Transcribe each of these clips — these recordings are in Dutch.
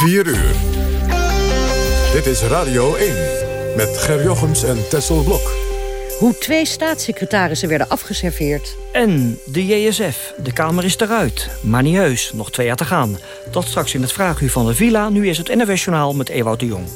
4 uur. Dit is Radio 1 met Ger Jochems en Tessel Blok. Hoe twee staatssecretarissen werden afgeserveerd. En de JSF. De Kamer is eruit. Maar niet heus, nog twee jaar te gaan. Dat straks in het Vraaguur van de Villa. Nu is het NWS Journaal met Ewout de Jong.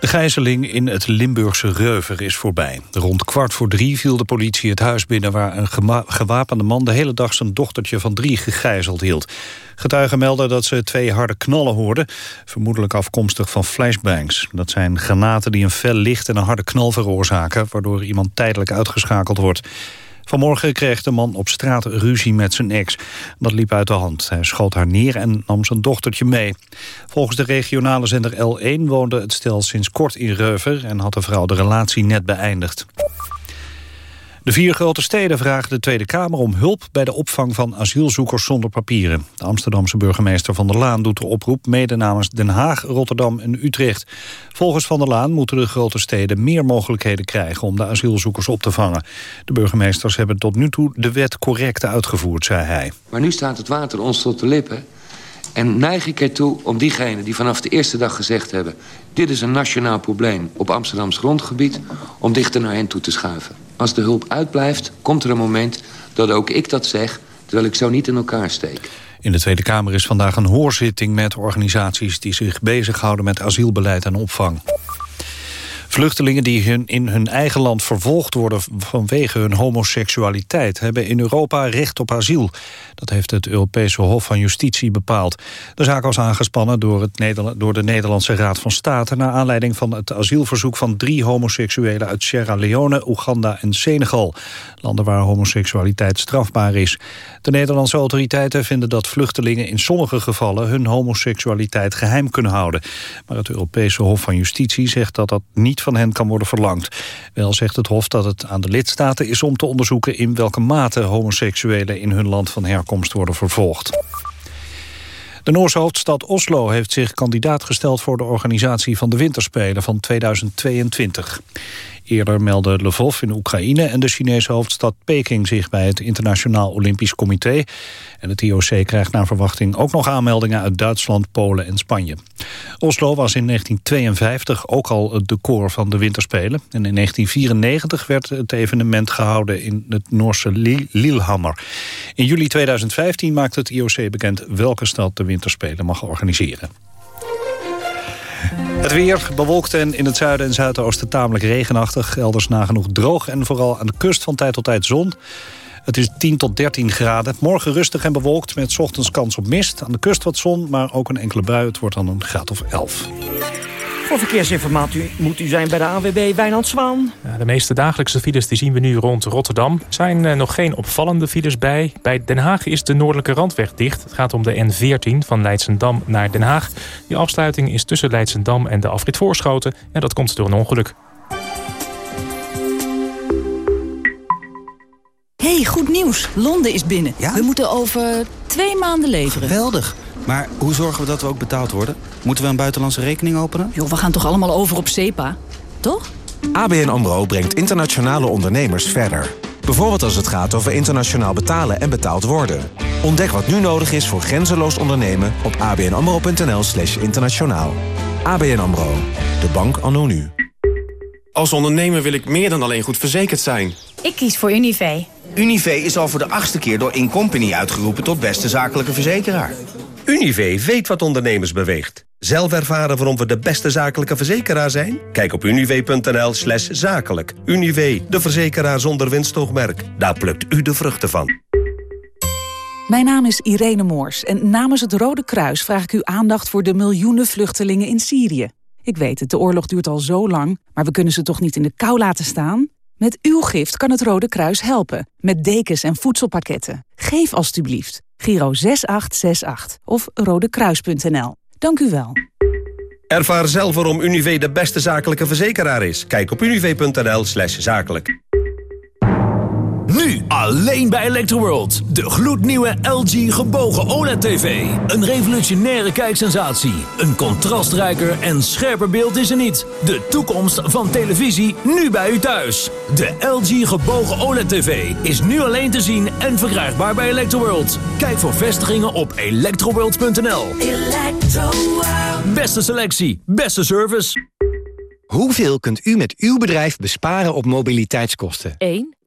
De gijzeling in het Limburgse Reuver is voorbij. Rond kwart voor drie viel de politie het huis binnen... waar een gewapende man de hele dag zijn dochtertje van drie gegijzeld hield. Getuigen melden dat ze twee harde knallen hoorden... vermoedelijk afkomstig van flashbangs. Dat zijn granaten die een fel licht en een harde knal veroorzaken... waardoor iemand tijdelijk uitgeschakeld wordt. Vanmorgen kreeg de man op straat ruzie met zijn ex. Dat liep uit de hand. Hij schoot haar neer en nam zijn dochtertje mee. Volgens de regionale zender L1 woonde het stel sinds kort in Reuver... en had de vrouw de relatie net beëindigd. De vier grote steden vragen de Tweede Kamer om hulp bij de opvang van asielzoekers zonder papieren. De Amsterdamse burgemeester Van der Laan doet de oproep mede namens Den Haag, Rotterdam en Utrecht. Volgens Van der Laan moeten de grote steden meer mogelijkheden krijgen om de asielzoekers op te vangen. De burgemeesters hebben tot nu toe de wet correct uitgevoerd, zei hij. Maar nu staat het water ons tot de lippen. En neig ik ertoe om diegenen die vanaf de eerste dag gezegd hebben... dit is een nationaal probleem op Amsterdams grondgebied... om dichter naar hen toe te schuiven. Als de hulp uitblijft, komt er een moment dat ook ik dat zeg... terwijl ik zo niet in elkaar steek. In de Tweede Kamer is vandaag een hoorzitting met organisaties... die zich bezighouden met asielbeleid en opvang. Vluchtelingen die in hun eigen land vervolgd worden vanwege hun homoseksualiteit... hebben in Europa recht op asiel. Dat heeft het Europese Hof van Justitie bepaald. De zaak was aangespannen door, het door de Nederlandse Raad van State... naar aanleiding van het asielverzoek van drie homoseksuelen uit Sierra Leone, Oeganda en Senegal. Landen waar homoseksualiteit strafbaar is. De Nederlandse autoriteiten vinden dat vluchtelingen in sommige gevallen... hun homoseksualiteit geheim kunnen houden. Maar het Europese Hof van Justitie zegt dat dat niet van hen kan worden verlangd. Wel zegt het Hof dat het aan de lidstaten is om te onderzoeken... in welke mate homoseksuelen in hun land van herkomst worden vervolgd. De Noorse hoofdstad Oslo heeft zich kandidaat gesteld voor de organisatie van de Winterspelen van 2022. Eerder meldden Lvov in Oekraïne en de Chinese hoofdstad Peking zich bij het Internationaal Olympisch Comité. En het IOC krijgt naar verwachting ook nog aanmeldingen uit Duitsland, Polen en Spanje. Oslo was in 1952 ook al het decor van de winterspelen. En in 1994 werd het evenement gehouden in het Noorse Lillehammer. In juli 2015 maakte het IOC bekend welke stad de winterspelen mag organiseren. Het weer bewolkt en in het zuiden en zuidoosten tamelijk regenachtig. Elders nagenoeg droog en vooral aan de kust van tijd tot tijd zon. Het is 10 tot 13 graden. Morgen rustig en bewolkt met ochtends kans op mist. Aan de kust wat zon, maar ook een enkele bui. Het wordt dan een graad of 11. Voor verkeersinformatie moet u zijn bij de AWB Wijnand Zwaan. Ja, de meeste dagelijkse files die zien we nu rond Rotterdam. Er zijn uh, nog geen opvallende files bij. Bij Den Haag is de noordelijke randweg dicht. Het gaat om de N14 van Leidsendam naar Den Haag. Die afsluiting is tussen Leidsendam en de afrit Voorschoten. En dat komt door een ongeluk. hey, goed nieuws. Londen is binnen. Ja? We moeten over twee maanden leveren. Geweldig. Maar hoe zorgen we dat we ook betaald worden? Moeten we een buitenlandse rekening openen? Joh, we gaan toch allemaal over op SEPA? Toch? ABN AMRO brengt internationale ondernemers verder. Bijvoorbeeld als het gaat over internationaal betalen en betaald worden. Ontdek wat nu nodig is voor grenzeloos ondernemen op abnamro.nl slash internationaal. ABN AMRO, de bank anno nu. Als ondernemer wil ik meer dan alleen goed verzekerd zijn. Ik kies voor Univé. Univé is al voor de achtste keer door Incompany uitgeroepen tot beste zakelijke verzekeraar. Univé weet wat ondernemers beweegt. Zelf ervaren waarom we de beste zakelijke verzekeraar zijn? Kijk op univé.nl slash zakelijk. Univé, de verzekeraar zonder winstoogmerk. Daar plukt u de vruchten van. Mijn naam is Irene Moors en namens het Rode Kruis vraag ik uw aandacht voor de miljoenen vluchtelingen in Syrië. Ik weet het, de oorlog duurt al zo lang, maar we kunnen ze toch niet in de kou laten staan? Met uw gift kan het Rode Kruis helpen, met dekens en voedselpakketten. Geef alstublieft. Giro 6868 of rodekruis.nl. Dank u wel. Ervaar zelf waarom Univé de beste zakelijke verzekeraar is. Kijk op univé.nl slash zakelijk. Nu Alleen bij Electroworld. De gloednieuwe LG gebogen OLED-TV. Een revolutionaire kijksensatie. Een contrastrijker en scherper beeld is er niet. De toekomst van televisie nu bij u thuis. De LG gebogen OLED-TV is nu alleen te zien en verkrijgbaar bij Electroworld. Kijk voor vestigingen op electroworld.nl. Beste selectie, beste service. Hoeveel kunt u met uw bedrijf besparen op mobiliteitskosten? 1,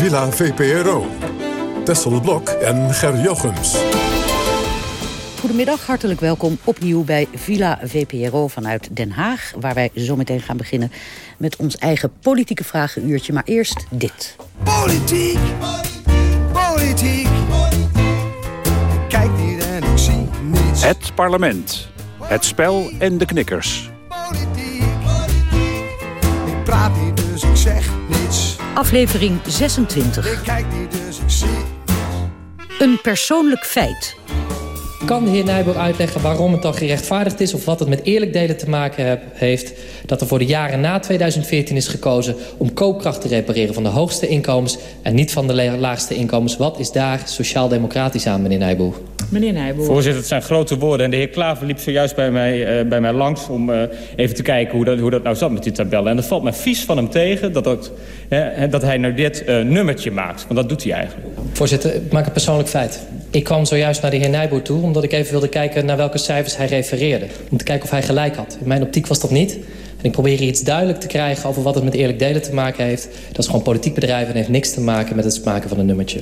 Villa VPRO. Tessel Blok en Ger Jochems. Goedemiddag, hartelijk welkom opnieuw bij Villa VPRO vanuit Den Haag... waar wij zometeen gaan beginnen met ons eigen politieke vragenuurtje. Maar eerst dit. Politiek, politiek. Ik kijk niet en ik zie niets. Het parlement. Het spel en de knikkers. Ik praat niet, Aflevering 26. Ik kijk niet, dus ik zie Een persoonlijk feit. Kan de heer Nijboer uitleggen waarom het dan gerechtvaardigd is... of wat het met eerlijk delen te maken heb- heeft... dat er voor de jaren na 2014 is gekozen om koopkracht te repareren... van de hoogste inkomens en niet van de la- laagste inkomens? Wat is daar sociaal-democratisch aan, meneer Nijboer? Meneer Nijboer. Voorzitter, het zijn grote woorden. En de heer Klaver liep zojuist bij mij, eh, bij mij langs... om eh, even te kijken hoe dat, hoe dat nou zat met die tabellen. En dat valt mij vies van hem tegen dat, dat, hè, dat hij nou dit eh, nummertje maakt. Want dat doet hij eigenlijk. Voorzitter, ik maak een persoonlijk feit. Ik kwam zojuist naar de heer Nijboer toe... omdat ik even wilde kijken naar welke cijfers hij refereerde. Om te kijken of hij gelijk had. In mijn optiek was dat niet. En ik probeer hier iets duidelijk te krijgen over wat het met eerlijk delen te maken heeft. Dat is gewoon politiek bedrijf en heeft niks te maken met het maken van een nummertje.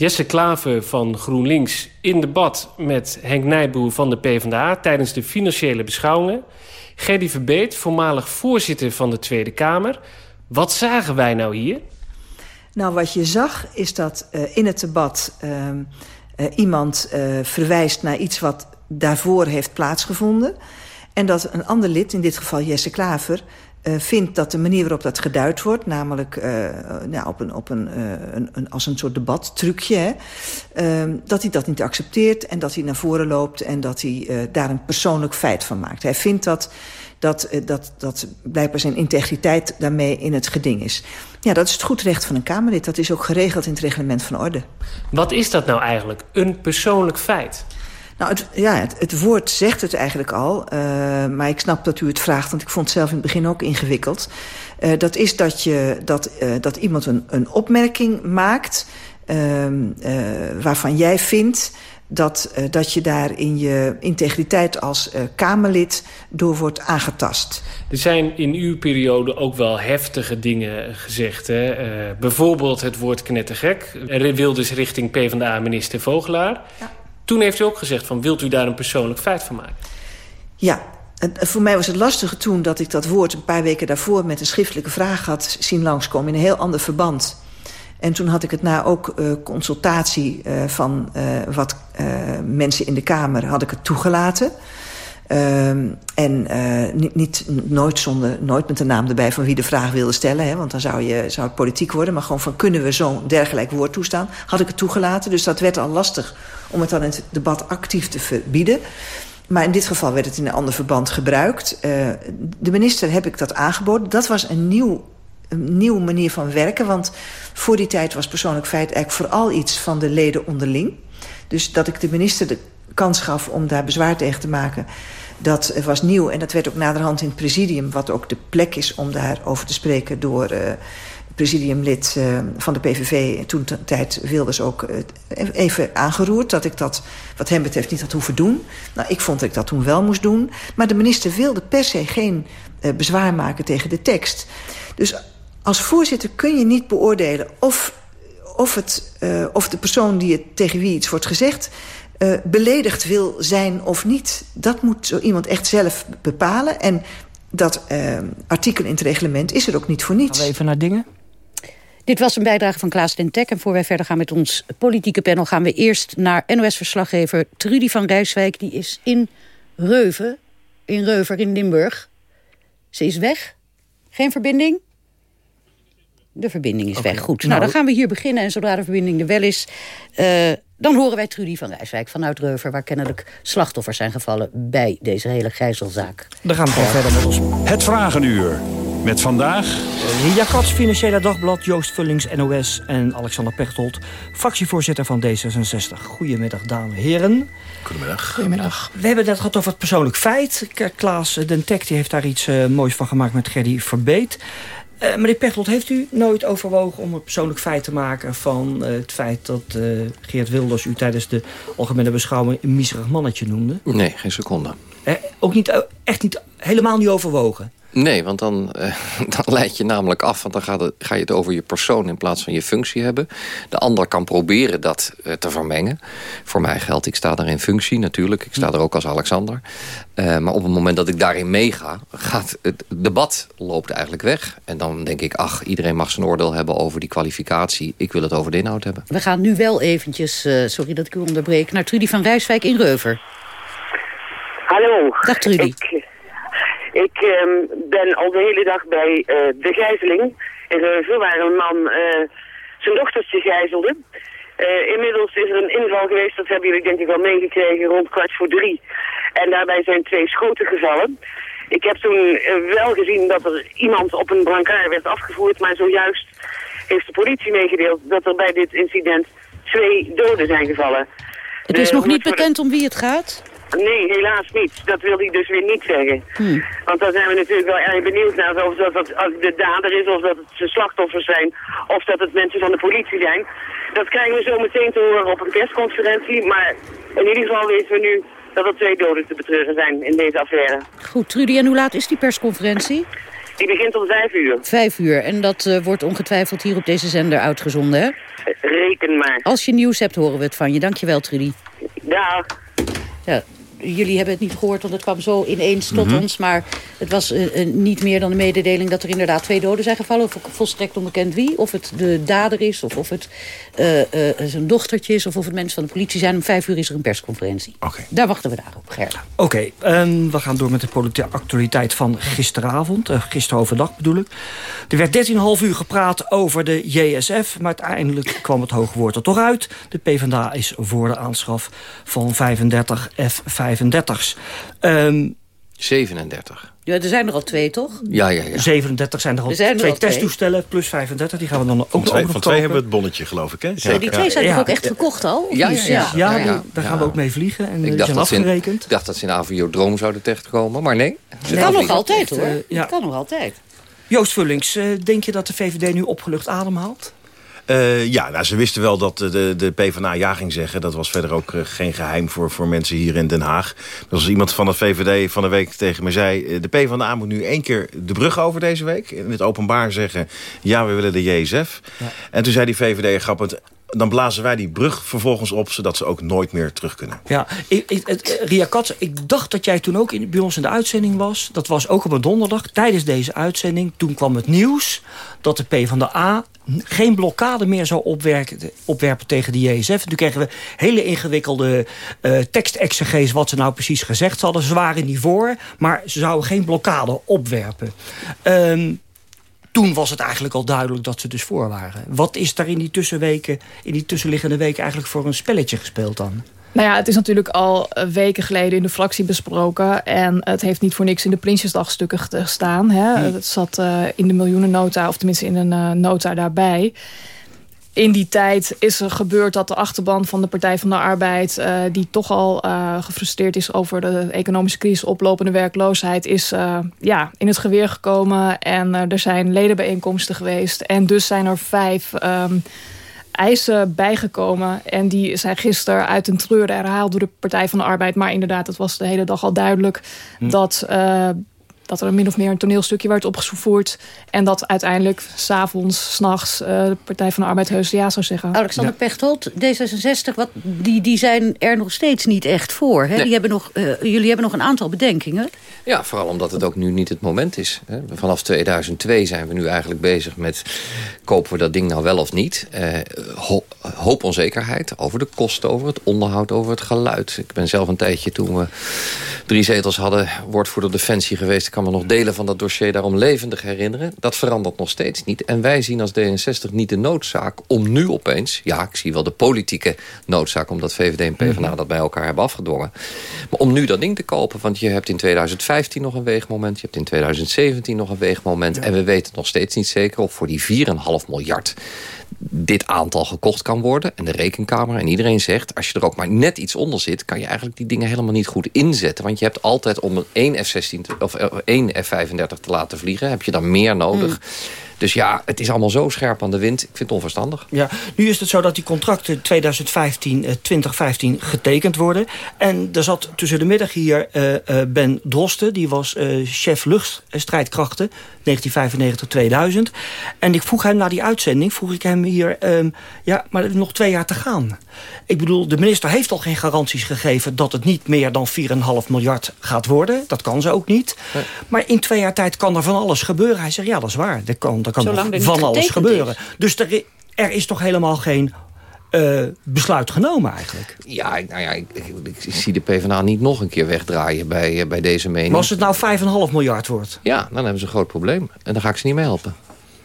Jesse Klaver van GroenLinks in debat met Henk Nijboer van de PvdA... tijdens de financiële beschouwingen. Gerdy Verbeet, voormalig voorzitter van de Tweede Kamer. Wat zagen wij nou hier? Nou, wat je zag is dat uh, in het debat uh, uh, iemand uh, verwijst naar iets wat daarvoor heeft plaatsgevonden. En dat een ander lid, in dit geval Jesse Klaver, uh, vindt dat de manier waarop dat geduid wordt... namelijk uh, nou, op een, op een, uh, een, een, als een soort debattrucje... Hè, uh, dat hij dat niet accepteert en dat hij naar voren loopt... en dat hij daar een persoonlijk feit van maakt. Hij vindt dat, dat, dat, dat blijkbaar zijn integriteit daarmee in het geding is. Ja, dat is het goed recht van een Kamerlid. Dat is ook geregeld in het reglement van orde. Wat is dat nou eigenlijk, een persoonlijk feit? Nou, het, ja, het, het, woord zegt het eigenlijk al. Uh, maar ik snap dat u het vraagt, want ik vond het zelf in het begin ook ingewikkeld. Uh, dat is dat, je, dat, uh, dat iemand een, een opmerking maakt... waarvan jij vindt dat, dat je daar in je integriteit als Kamerlid door wordt aangetast. Er zijn in uw periode ook wel heftige dingen gezegd. Hè? bijvoorbeeld het woord knettergek. Er Wilders richting PvdA-minister Vogelaar... Ja. Toen heeft u ook gezegd van wilt u daar een persoonlijk feit van maken? Ja, voor mij was het lastige toen dat ik dat woord een paar weken daarvoor... met een schriftelijke vraag had zien langskomen in een heel ander verband. En toen had ik het na ook uh, consultatie uh, van uh, wat mensen in de Kamer had ik het toegelaten... Um, en niet, niet, nooit, zonder, nooit met de naam erbij van wie de vraag wilde stellen. Hè, want dan zou, je, zou het politiek worden. Maar gewoon van kunnen we zo'n dergelijk woord toestaan. Had ik het toegelaten. Dus dat werd al lastig om het dan in het debat actief te verbieden. Maar in dit geval werd het in een ander verband gebruikt. Uh, de minister heb ik dat aangeboden. Dat was een nieuw een nieuwe manier van werken. Want voor die tijd was persoonlijk feit eigenlijk vooral iets van de leden onderling. Dus dat ik de minister de kans gaf om daar bezwaar tegen te maken... dat was nieuw en dat werd ook naderhand in het presidium... wat ook de plek is om daarover te spreken door... Uh, presidiumlid uh, van de PVV, toen de tijd Wilders ook uh, even aangeroerd... dat ik dat wat hem betreft niet had hoeven doen. Nou, ik vond dat ik dat toen wel moest doen. Maar de minister wilde per se geen uh, bezwaar maken tegen de tekst. Dus als voorzitter kun je niet beoordelen of, of, het, of de persoon die het, tegen wie iets wordt gezegd... Beledigd wil zijn of niet. Dat moet zo iemand echt zelf bepalen. En dat artikel in het reglement is er ook niet voor niets. Even naar dingen? Dit was een bijdrage van Klaas den Tek. En voor wij verder gaan met ons politieke panel... gaan we eerst naar NOS-verslaggever Trudy van Rijswijk. Die is in Reuven, in Reuver in Limburg. Ze is weg. Geen verbinding? De verbinding is weg. Goed, nou, Nou, dan gaan we hier beginnen. En zodra de verbinding er wel is... eh, dan horen wij Trudy van Rijswijk vanuit Reuver... waar kennelijk slachtoffers zijn gevallen bij deze hele gijzelzaak. Dan gaan we gewoon verder met ons. Het Vragenuur. Met vandaag... Ria Katz, Financiële Dagblad, Joost Vullings, NOS en Alexander Pechtold, fractievoorzitter van D66. Goedemiddag, dames en heren. Goedemiddag. Goedemiddag. We hebben het net gehad over het persoonlijk feit. Klaas Den Tek die heeft daar iets eh, moois van gemaakt met Gerdy Verbeet. Eh meneer Pechtold, heeft u nooit overwogen om een persoonlijk feit te maken... van eh, het feit dat eh, Geert Wilders u tijdens de algemene beschouwing... een miserig mannetje noemde? Nee, geen seconde. Eh, ook niet, echt niet, helemaal niet overwogen? Nee, want dan, eh, dan leid je namelijk af. Want dan gaat het, ga je het over je persoon in plaats van je functie hebben. De ander kan proberen dat eh, te vermengen. Voor mij geldt, ik sta daar in functie natuurlijk. Ik sta er ook als Alexander. Eh, maar op het moment dat ik daarin meega... gaat het debat loopt eigenlijk weg. En dan denk ik, ach, iedereen mag zijn oordeel hebben over die kwalificatie. Ik wil het over de inhoud hebben. We gaan nu wel eventjes, eh, sorry dat ik u onderbreek... naar Trudy van Rijswijk in Reuver. Hallo. Dag Trudy. Ik, ik ehm, ben al de hele dag bij eh, de gijzeling in Reuven, waar een man eh, zijn dochtertje gijzelde. Eh, inmiddels is er een inval geweest, dat hebben jullie denk ik wel meegekregen, rond kwart voor drie. En daarbij zijn twee schoten gevallen. Ik heb toen wel gezien dat er iemand op een brancard werd afgevoerd, maar zojuist heeft de politie meegedeeld dat er bij dit incident twee doden zijn gevallen. Het is De- nog niet bekend om wie het gaat? Nee, helaas niet. Dat wil hij dus weer niet zeggen. Hm. Want daar zijn we natuurlijk wel erg benieuwd naar of dat het als de dader is, of dat het de slachtoffers zijn, of dat het mensen van de politie zijn. Dat krijgen we zo meteen te horen op een persconferentie, maar in ieder geval weten we nu dat er twee doden te betreuren zijn in deze affaire. Goed, Trudy, en hoe laat is die persconferentie? Die begint om vijf uur. Vijf uur. En dat eh, wordt ongetwijfeld hier op deze zender uitgezonden, hè? Reken maar. Als je nieuws hebt, horen we het van je. Dankjewel, Trudy. Dag. Ja, jullie hebben het niet gehoord, want het kwam zo ineens tot Mhm. ons. Maar het was eh, eh, niet meer dan een mededeling dat er inderdaad twee doden zijn gevallen. Of volstrekt onbekend wie. Of het de dader is, of of het eh, eh, zijn dochtertje is... of of het mensen van de politie zijn. Om vijf uur is er een persconferentie. Oké. Daar wachten we daarop, Gerda. Oké, en we gaan door met de politieke actualiteit van gisteravond. gisteren overdag bedoel ik. Er werd 13,5 uur gepraat over de JSF... maar uiteindelijk kwam het hoge woord er toch uit. De PvdA is voor de aanschaf van 35 F-35's. Ehm 37. Ja, er zijn er al twee, toch? Ja, ja, ja. 37 zijn er al Er zijn er twee al twee. testtoestellen plus 35. Die gaan we dan ook Van nog twee, van twee kopen. hebben we het bonnetje, geloof ik, hè? Ja, die twee zijn toch ook echt gekocht al? Ja, ja, ja. Ja, Ja, die- ja. daar gaan Ja. we ook mee vliegen en Ik dacht, zijn dat ze in, ik dacht dat ze in Aviodroom zouden terechtkomen, maar nee. Dat kan nog altijd, hoor. eh, ja. Dat kan nog altijd. Joost Vullings, eh, denk je dat de VVD nu opgelucht ademhaalt? Eh, ja, nou, ze wisten wel dat de, de, de PvdA ja ging zeggen. Dat was verder ook eh, geen geheim voor, voor mensen hier in Den Haag. Er was iemand van de VVD van de week tegen me zei... eh, de PvdA moet nu één keer de brug over deze week. In het openbaar zeggen, ja, we willen de JSF. En toen zei die VVD grappend... dan blazen wij die brug vervolgens op... zodat ze ook nooit meer terug kunnen. Ja, eh, Ria Katz, ik dacht dat jij toen ook in, bij ons in de uitzending was. Dat was ook op een donderdag, tijdens deze uitzending. Toen kwam het nieuws dat de PvdA geen blokkade meer zou opwerpen tegen de JSF. Toen kregen we hele ingewikkelde eh tekstexegees wat ze nou precies gezegd hadden. Ze waren niet voor, maar ze zouden geen blokkade opwerpen. Ehm, toen was het eigenlijk al duidelijk dat ze dus voor waren. Wat is daar in die tussenweken, in die tussenliggende weken eigenlijk voor een spelletje gespeeld dan? Nou ja, het is natuurlijk al eh, weken geleden in de fractie besproken. En het heeft niet voor niks in de Prinsjesdagstukken gestaan. Hè. Het zat eh, in de miljoenennota, of tenminste in een eh, nota daarbij. In die tijd is er gebeurd dat de achterban van de Partij van de Arbeid... eh, die toch al eh, gefrustreerd is over de economische crisis... oplopende werkloosheid, is eh, ja, in het geweer gekomen. En er zijn ledenbijeenkomsten geweest. En dus zijn er vijf... ehm, eisen bijgekomen. En die zijn gisteren uit een treur herhaald door de Partij van de Arbeid. Maar inderdaad, het was de hele dag al duidelijk... dat eh, dat er min of meer een toneelstukje werd opgevoerd. En dat uiteindelijk s'avonds, s'nachts, uh, de Partij van de Arbeid heus ja zou zeggen. Alexander ja. Pechtold, D66, wat, die, die zijn er nog steeds niet echt voor. Hè? Nee. Die hebben nog, uh, jullie hebben nog een aantal bedenkingen. Ja, vooral omdat het ook nu niet het moment is. Hè. Vanaf 2002 zijn we nu eigenlijk bezig met... kopen we dat ding nou wel of niet? Uh, ho hoop onzekerheid over de kosten, over het onderhoud, over het geluid. Ik ben zelf een tijdje toen we drie zetels hadden... woordvoerder Defensie geweest. Ik kan me nog delen van dat dossier daarom levendig herinneren. Dat verandert nog steeds niet. En wij zien als D66 niet de noodzaak om nu opeens... ja, ik zie wel de politieke noodzaak... omdat VVD en PvdA mm dat bij elkaar hebben afgedwongen. Maar om nu dat ding te kopen, want je hebt in 2015 nog een weegmoment... je hebt in 2017 nog een weegmoment... Ja. en we weten nog steeds niet zeker of voor die 4,5 miljard dit aantal gekocht kan worden. En de rekenkamer en iedereen zegt... als je er ook maar net iets onder zit... kan je eigenlijk die dingen helemaal niet goed inzetten. Want je hebt altijd om een 1 F-16 of één F-35 te laten vliegen... heb je dan meer nodig... Mm. Dus ja, het is allemaal zo scherp aan de wind. Ik vind het onverstandig. Ja, nu is het zo dat die contracten 2015, eh, 2015 getekend worden. En er zat tussen de middag hier uh, uh, Ben Drosten. Die was chef luchtstrijdkrachten 1995-2000. En ik vroeg hem na die uitzending, vroeg ik hem hier... Um, ja, maar nog twee jaar te gaan. Ik bedoel, de minister heeft al geen garanties gegeven... dat het niet meer dan 4,5 miljard gaat worden. Dat kan ze ook niet. Nee. Maar in twee jaar tijd kan er van alles gebeuren. Hij zegt, ja, dat is waar. Er kan, er kan van alles gebeuren. Is. Dus er, er is toch helemaal geen uh, besluit genomen eigenlijk. Ja, nou ja, ik, ik, ik, zie de PvdA niet nog een keer wegdraaien bij, uh, bij deze mening. Maar als het nou 5,5 miljard wordt? Ja, dan hebben ze een groot probleem. En dan ga ik ze niet mee helpen.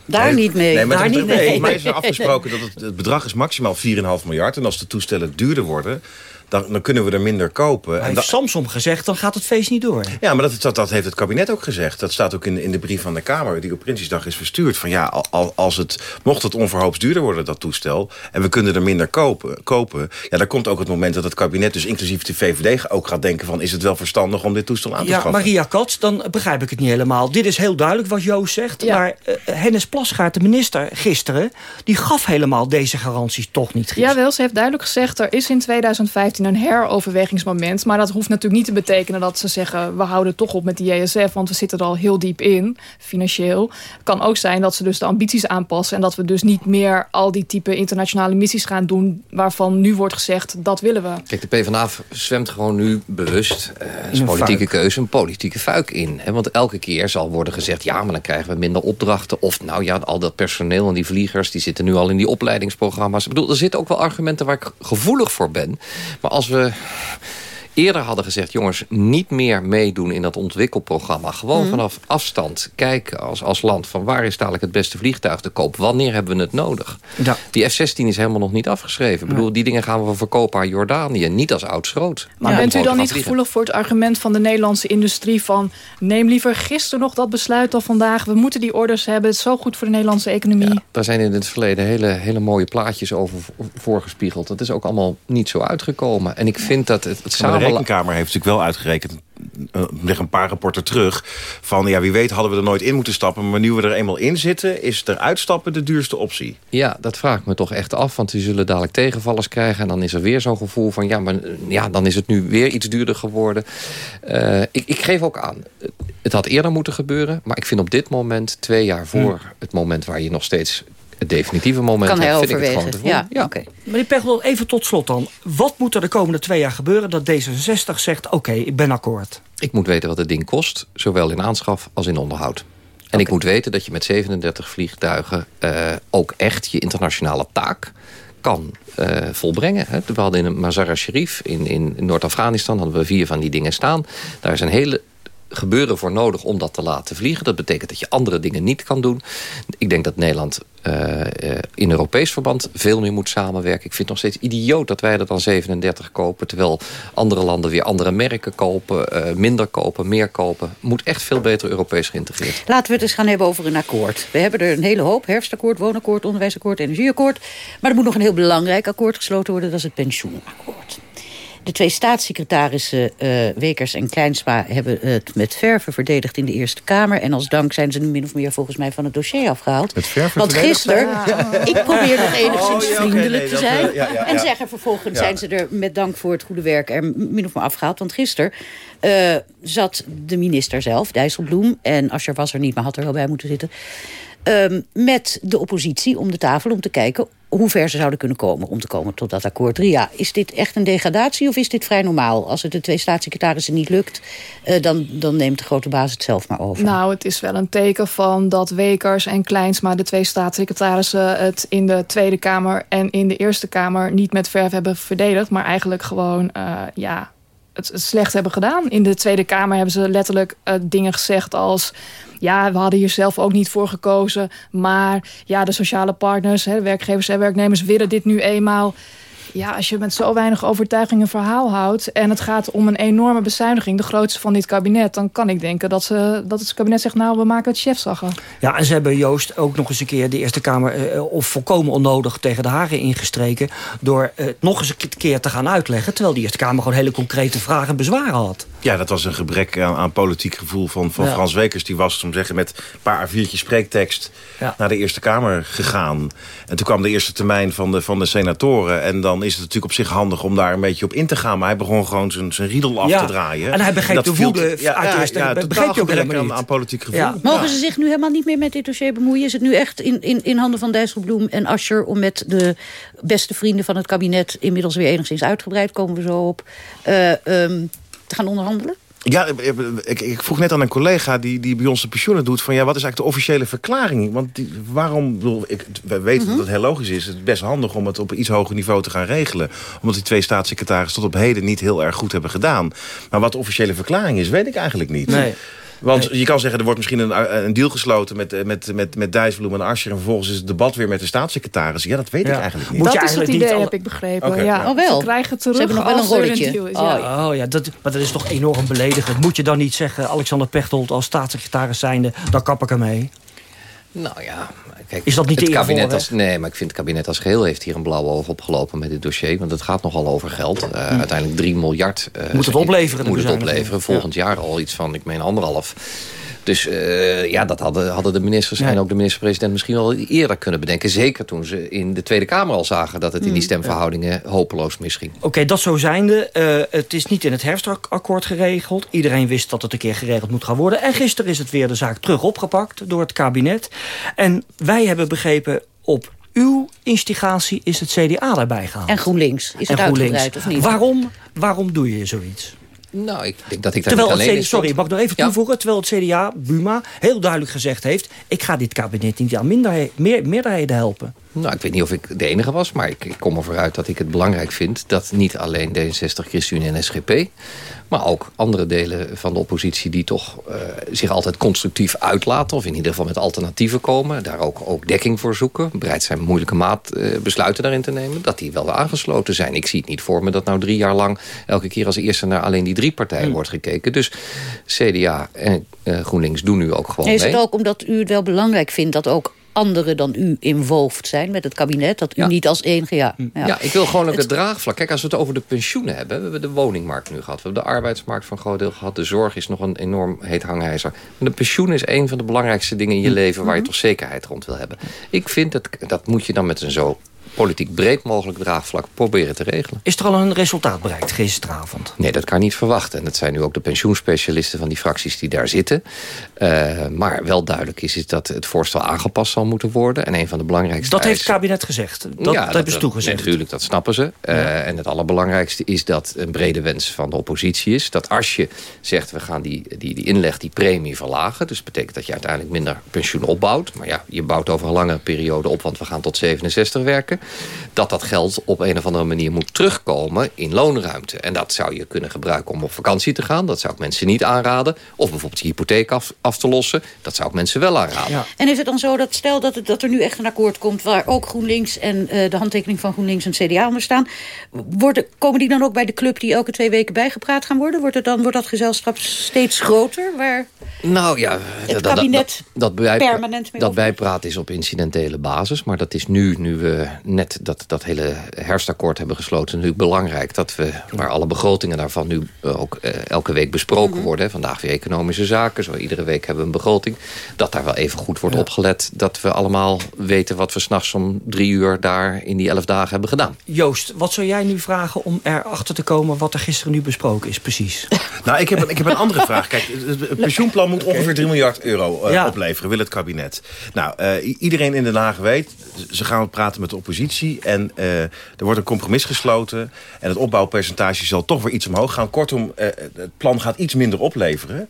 Daar nee, niet mee. Nee, maar daar niet mee. mij is er afgesproken dat het, het bedrag is maximaal 4,5 miljard. En als de toestellen duurder worden... Dan, dan, kunnen we er minder kopen. Maar heeft Samsom gezegd, dan gaat het feest niet door. Ja, maar dat, dat, dat, heeft het kabinet ook gezegd. Dat staat ook in, in de brief van de Kamer, die op Prinsjesdag is verstuurd. Van ja, als het, mocht het onverhoops duurder worden, dat toestel... en we kunnen er minder kopen, kopen... ja, dan komt ook het moment dat het kabinet, dus inclusief de VVD... ook gaat denken van, is het wel verstandig om dit toestel aan te ja, schaffen? Maria Katz, dan begrijp ik het niet helemaal. Dit is heel duidelijk wat Joost zegt. Ja. Maar uh, Hennis Plasgaard, de minister, gisteren... die gaf helemaal deze garanties toch niet gisteren. Jawel, ze heeft duidelijk gezegd... er is in 2015 een herover overwegingsmoment. Maar dat hoeft natuurlijk niet te betekenen dat ze zeggen... we houden toch op met die JSF, want we zitten er al heel diep in, financieel. Het kan ook zijn dat ze dus de ambities aanpassen... en dat we dus niet meer al die type internationale missies gaan doen... waarvan nu wordt gezegd, dat willen we. Kijk, de PvdA zwemt gewoon nu bewust, uh, is een politieke fuik. keuze, een politieke fuik in. Hè? Want elke keer zal worden gezegd... ja, maar dan krijgen we minder opdrachten. Of nou ja, al dat personeel en die vliegers... die zitten nu al in die opleidingsprogramma's. Ik bedoel, er zitten ook wel argumenten waar ik gevoelig voor ben. Maar als we eerder hadden gezegd... jongens, niet meer meedoen in dat ontwikkelprogramma. Gewoon mm. vanaf afstand kijken als, als land... van waar is dadelijk het beste vliegtuig te koop? Wanneer hebben we het nodig? Ja. Die F-16 is helemaal nog niet afgeschreven. Ik bedoel, die dingen gaan we verkopen aan Jordanië. Niet als oud schroot. Maar ja, bent u dan niet gevoelig voor het argument van de Nederlandse industrie... van neem liever gisteren nog dat besluit dan vandaag. We moeten die orders hebben. Het is zo goed voor de Nederlandse economie. Ja, daar zijn in het verleden hele, hele mooie plaatjes over voorgespiegeld. Dat is ook allemaal niet zo uitgekomen. En ik vind dat het, het samen Rekenkamer heeft natuurlijk wel uitgerekend er liggen een paar rapporten terug... van ja, wie weet hadden we er nooit in moeten stappen... maar nu we er eenmaal in zitten, is er uitstappen de duurste optie. Ja, dat vraag ik me toch echt af, want we zullen dadelijk tegenvallers krijgen... en dan is er weer zo'n gevoel van ja, maar ja, dan is het nu weer iets duurder geworden. Uh, ik, ik geef ook aan, het had eerder moeten gebeuren... maar ik vind op dit moment, twee jaar voor hmm. het moment waar je nog steeds het definitieve moment kan heb, vind ik het gewoon te ja, ja. Okay. Meneer Pechtel, even tot slot dan. Wat moet er de komende twee jaar gebeuren dat D66 zegt... oké, okay, ik ben akkoord? Ik moet weten wat het ding kost, zowel in aanschaf als in onderhoud. En okay. ik moet weten dat je met 37 vliegtuigen... Uh, ook echt je internationale taak kan uh, volbrengen. Hè. We hadden in Mazar Sharif in, in Noord-Afghanistan... hadden we vier van die dingen staan. Daar is een hele gebeuren voor nodig om dat te laten vliegen. Dat betekent dat je andere dingen niet kan doen. Ik denk dat Nederland in Europees verband veel meer moet samenwerken. Ik vind het nog steeds idioot dat wij er dan 37 kopen... terwijl andere landen weer andere merken kopen, uh, minder kopen, meer kopen. Moet echt veel beter Europees geïntegreerd. Laten we het eens gaan hebben over een akkoord. We hebben er een hele hoop. Herfstakkoord, woonakkoord, onderwijsakkoord, energieakkoord. Maar er moet nog een heel belangrijk akkoord gesloten worden. Dat is het pensioenakkoord. De twee staatssecretarissen uh, Wekers en Kleinsma hebben het met verven verdedigd in de Eerste Kamer. En als dank zijn ze nu min of meer volgens mij van het dossier afgehaald. Met verven Want gisteren, ik probeer nog enigszins Oh, ja, oké, vriendelijk nee, te zijn. eh, ja, En zeggen vervolgens zijn ze er met dank voor het goede werk er min of meer afgehaald. Want gisteren eh, zat de minister zelf, Dijsselbloem, en Asscher was er niet, maar had er wel bij moeten zitten ehm, met de oppositie om de tafel om te kijken hoe ver ze zouden kunnen komen om te komen tot dat akkoord. Ria, is dit echt een degradatie of is dit vrij normaal? Als het de twee staatssecretarissen niet lukt, eh, dan, dan neemt de grote baas het zelf maar over. Nou, het is wel een teken van dat Wekers en Kleinsma... de twee staatssecretarissen het in de Tweede Kamer en in de Eerste Kamer... niet met verf hebben verdedigd, maar eigenlijk gewoon... eh, ja, het, slecht hebben gedaan. In de Tweede Kamer hebben ze letterlijk eh, dingen gezegd als... ja, we hadden hier zelf ook niet voor gekozen... maar ja, de sociale partners, hè, werkgevers en werknemers... willen dit nu eenmaal... Ja, als je met zo weinig overtuiging een verhaal houdt... en het gaat om een enorme bezuiniging, de grootste van dit kabinet... dan kan ik denken dat, ze, dat het kabinet zegt... nou, we maken het chefzaggen. Ja, en ze hebben Joost ook nog eens een keer de Eerste Kamer... eh, of volkomen onnodig tegen de haren ingestreken... door eh, het nog eens een keer te gaan uitleggen... terwijl de Eerste Kamer gewoon hele concrete vragen en bezwaren had. Ja, dat was een gebrek aan, aan politiek gevoel van, van Ja. Frans Wekers. Die was, om te zeggen, met een paar A4'tjes spreektekst naar de Eerste Kamer gegaan. En toen kwam de eerste termijn van de, van de senatoren. En dan is het natuurlijk op zich handig om daar een beetje op in te gaan. Maar hij begon gewoon zijn, zijn riedel af Ja. te draaien. En hij begreep dat de woede uit de Eerste- ja, dat totaal begreep je ook helemaal aan, niet. aan politiek gevoel. Ja. Mogen ze zich nu helemaal niet meer met dit dossier bemoeien? Is het nu echt in, in, in handen van Dijsselbloem en Asscher... om met de beste vrienden van het kabinet... inmiddels weer enigszins uitgebreid, komen we zo op... eh, ehm, te gaan onderhandelen? Ja, ik, ik vroeg net aan een collega die, die bij ons de pensioenen doet... van ja, wat is eigenlijk de officiële verklaring? Want die, waarom, bedoel, ik, wij weten dat het heel logisch is. Het is best handig om het op een iets hoger niveau te gaan regelen. Omdat die twee staatssecretarissen tot op heden niet heel erg goed hebben gedaan. Maar wat de officiële verklaring is, weet ik eigenlijk niet. Nee. Want je kan zeggen, er wordt misschien een, een deal gesloten met, met, met, met Dijsselbloem en Asscher... en vervolgens is het debat weer met de staatssecretaris. Ja, dat weet ik eigenlijk niet. dat is het idee, heb ik begrepen. Ja. ja. Oh, wel. Ze krijgen terug Ze hebben nog wel een rolletje. Oh, ja. oh ja, dat, maar dat is toch enorm beledigend. Moet je dan niet zeggen, Alexander Pechtold als staatssecretaris zijnde... dan kap ik ermee. Nou ja, kijk, Is dat niet het kabinet als, Nee, maar ik vind het kabinet als geheel heeft hier een blauwe oog opgelopen met dit dossier. Want het gaat nogal over geld. Eh, Hm. Uiteindelijk 3 miljard. eh, Moet het opleveren, Moet het opleveren. Volgend jaar al iets van, ik meen anderhalf. Dus eh, ja, dat hadden, hadden de ministers en ook de minister-president misschien wel eerder kunnen bedenken. Zeker toen ze in de Tweede Kamer al zagen dat het in die Hm. stemverhoudingen hopeloos misging. Oké, dat zo zijnde. Eh, het is niet in het herfstakkoord geregeld. Iedereen wist dat het een keer geregeld moet gaan worden. En gisteren is het weer de zaak terug opgepakt door het kabinet. En wij hebben begrepen op uw instigatie is het CDA daarbij gehaald. En GroenLinks. Is het En GroenLinks. uitgebreid of niet? Waarom, waarom doe je zoiets? Nou, ik denk dat ik daar Terwijl niet het alleen CDA, in sorry, mag ik nog even toevoegen? Terwijl het CDA, Buma, heel duidelijk gezegd heeft... ik ga dit kabinet niet aan minderhe- meer, meerderheden helpen. Nou, ik weet niet of ik de enige was, maar ik, ik kom ervoor uit dat ik het belangrijk vind... dat niet alleen D66, ChristenUnie en SGP... maar ook andere delen van de oppositie die toch eh, zich altijd constructief uitlaten... of in ieder geval met alternatieven komen, daar ook, ook dekking voor zoeken... bereid zijn moeilijke maat besluiten daarin te nemen... dat die wel aangesloten zijn. Ik zie het niet voor me dat nou drie jaar lang... elke keer als eerste naar alleen die drie partijen wordt gekeken. Dus CDA en eh, GroenLinks doen nu ook gewoon is mee. het ook omdat u het wel belangrijk vindt... dat ook anderen dan u involved zijn met het kabinet? Dat u niet als enige... Ja, Ja. ik wil gewoon ook het, draagvlak. Kijk, als we het over de pensioenen hebben... we hebben de woningmarkt nu gehad. We hebben de arbeidsmarkt van een groot deel gehad. De zorg is nog een enorm heet hangijzer. Maar de pensioen is een van de belangrijkste dingen in je leven... waar je toch zekerheid rond wil hebben. Ik vind dat, dat moet je dan met een zo politiek breed mogelijk draagvlak proberen te regelen. Is er al een resultaat bereikt gisteravond? Nee, dat kan niet verwachten. En dat zijn nu ook de pensioenspecialisten van die fracties die daar zitten. Uh, maar wel duidelijk is, is dat het voorstel aangepast zal moeten worden. En een van de belangrijkste Dat heeft het kabinet gezegd. Dat, ja, dat hebben ze toegezegd. Natuurlijk, dat snappen ze. Uh, Ja. En het allerbelangrijkste is dat een brede wens van de oppositie is... dat als je zegt, we gaan die, die, die inleg, die premie verlagen... dus betekent dat je uiteindelijk minder pensioen opbouwt... maar ja, je bouwt over een lange periode op... want we gaan tot 67 werken... dat dat geld op een of andere manier moet terugkomen in loonruimte. En dat zou je kunnen gebruiken om op vakantie te gaan. Dat zou ik mensen niet aanraden. Of bijvoorbeeld je hypotheek af, af te lossen. Dat zou ik mensen wel aanraden. En is het dan zo dat stel dat, het, dat er nu echt een akkoord komt... waar ook GroenLinks en eh, de handtekening van GroenLinks en CDA onder staan... Worden, komen die dan ook bij de club die elke twee weken bijgepraat gaan worden? Wordt, het dan, wordt dat gezelschap steeds groter? Waar... Nou ja, Het dat- kabinet dat, dat, bij- permanent mee dat bijpraten is op incidentele basis. Maar dat is nu, nu we net dat, dat hele herfstakkoord hebben gesloten... natuurlijk belangrijk dat we, waar alle begrotingen daarvan nu eh, ook eh, elke week besproken Mhm. worden. hè. Vandaag weer economische zaken, zo iedere week hebben we een begroting. Dat daar wel even goed wordt opgelet. Dat we allemaal weten wat we s'nachts om drie uur daar in die elf dagen hebben gedaan. Joost, wat zou jij nu vragen om erachter te komen... wat er gisteren nu besproken is, precies? Nou, ik heb, een, ik heb een andere vraag. Kijk, het, het pensioenplan moet ongeveer 3 miljard euro eh, Ja. opleveren, wil het kabinet. Nou, eh, iedereen in Den Haag weet, ze gaan praten met de oppositie... en eh, er wordt een compromis gesloten... en het opbouwpercentage zal toch weer iets omhoog gaan. Kortom, eh, het plan gaat iets minder opleveren...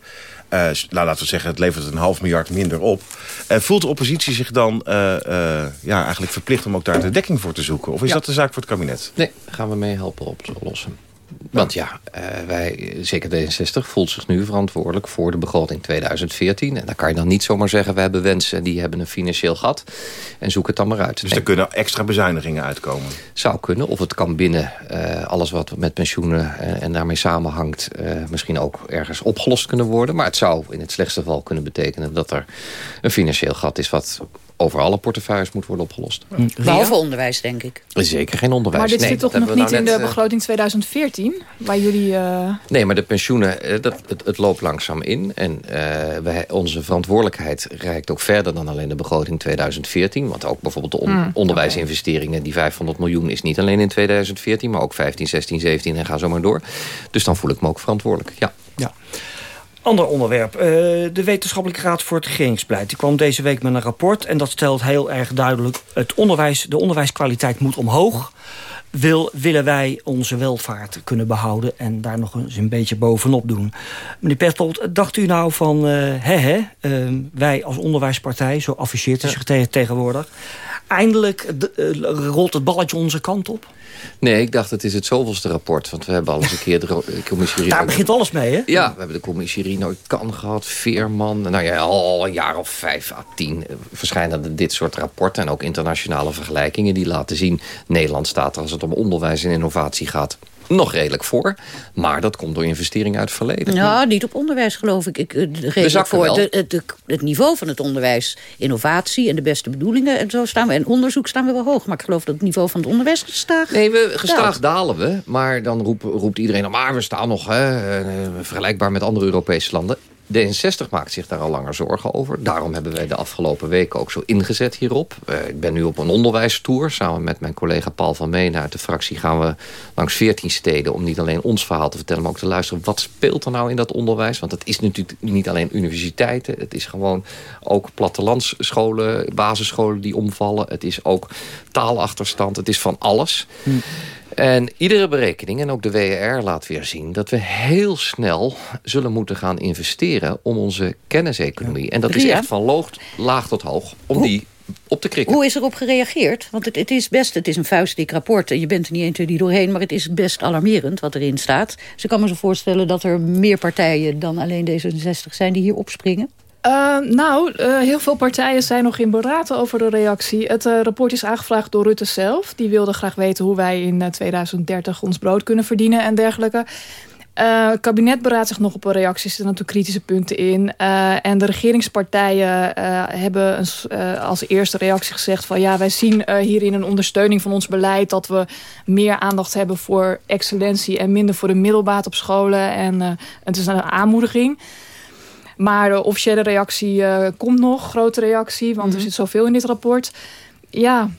S- nou, laten we zeggen, het levert een half miljard minder op. Voelt de oppositie zich dan ja, eigenlijk verplicht om ook daar de dekking voor te zoeken? Of is Ja. dat de zaak voor het kabinet? Nee, gaan we mee helpen oplossen. Want ja, eh, wij, zeker D66, voelt zich nu verantwoordelijk voor de begroting 2014. En dan kan je dan niet zomaar zeggen, we hebben wensen die hebben een financieel gat. En zoek het dan maar uit. Dus er kunnen extra bezuinigingen uitkomen? Zou kunnen, of het kan binnen eh, alles wat met pensioenen en, en daarmee samenhangt... eh, misschien ook ergens opgelost kunnen worden. Maar het zou in het slechtste geval kunnen betekenen dat er een financieel gat is... wat over alle portefeuilles moet worden opgelost. Behalve onderwijs, denk ik. Zeker geen onderwijs. Maar dit Nee, zit toch nog niet we in nou de begroting 2014? Waar jullie... eh, Nee, maar de pensioenen, eh, dat, het, het loopt langzaam in. En eh, wij, onze verantwoordelijkheid reikt ook verder dan alleen de begroting 2014. Want ook bijvoorbeeld de on- Hmm, onderwijsinvesteringen... die 500 miljoen is niet alleen in 2014... maar ook 15, 16, 17 en ga zo maar door. Dus dan voel ik me ook verantwoordelijk, ja. Ja. Ander onderwerp. eh, de Wetenschappelijke Raad voor het Regeringsbeleid. Die kwam deze week met een rapport. En dat stelt heel erg duidelijk... Het onderwijs, de onderwijskwaliteit moet omhoog. Wil, willen wij onze welvaart kunnen behouden... en daar nog eens een beetje bovenop doen. Meneer Pechtold, dacht u nou van... eh hè, hè, eh, wij als onderwijspartij, zo afficheert u zich tegen- tegenwoordig... eindelijk eh, rolt het balletje onze kant op? Nee, ik dacht het is het zoveelste rapport. Want we hebben al eens een keer de commissie... Daar begint alles mee, hè? Ja, we hebben de commissie Rino Kan gehad, Veerman. Nou ja, al een jaar of vijf à tien eh, verschijnen er dit soort rapporten. En ook internationale vergelijkingen die laten zien... Nederland staat er als het om onderwijs en innovatie gaat nog redelijk voor. Maar dat komt door investeringen uit het verleden. Ja, niet op onderwijs geloof ik. ik eh, redelijk voor wel. de, het, de- het niveau van het onderwijs, innovatie en de beste bedoelingen en zo staan we. En onderzoek staan we wel hoog, maar ik geloof dat het niveau van het onderwijs gestaag. Nee, we, gestaag daalt. dalen we. Maar dan roep, roept iedereen... maar we staan nog hè, eh, vergelijkbaar met andere Europese landen. D66 maakt zich daar al langer zorgen over. Daarom hebben wij de afgelopen weken ook zo ingezet hierop. Eh, ik ben nu op een onderwijstour. Samen met mijn collega Paul van Meen uit de fractie... gaan we langs 14 steden om niet alleen ons verhaal te vertellen... maar ook te luisteren wat speelt er nou in dat onderwijs. Want het is natuurlijk niet alleen universiteiten. Het is gewoon ook plattelandsscholen, basisscholen die omvallen. Het is ook taalachterstand. Het is van alles. En iedere berekening, en ook de WR laat weer zien... dat we heel snel zullen moeten gaan investeren... om onze kenniseconomie, en dat is echt van loog, laag tot hoog... om die op te krikken. Hoe is erop gereageerd? Want het, het is best, het is een vuistdik rapport. en Je bent er niet 1, 2, 3 doorheen, maar het is best alarmerend wat erin staat. Dus ik kan me zo voorstellen dat er meer partijen dan alleen D66 zijn die hier opspringen. Eh, nou, eh, heel veel partijen zijn nog in beraten over de reactie. Het eh, rapport is aangevraagd door Rutte zelf. Die wilde graag weten hoe wij in eh, 2030 ons brood kunnen verdienen en dergelijke. Het kabinet beraadt zich nog op een reactie. Er natuurlijk kritische punten in. En de regeringspartijen hebben een als eerste reactie gezegd... van ja, wij zien hierin een ondersteuning van ons beleid... dat we meer aandacht hebben voor excellentie... en minder voor de middelbaat op scholen. En het is een aanmoediging. Maar de officiële reactie eh, komt nog, grote reactie, want er zit zoveel in dit rapport. Ja,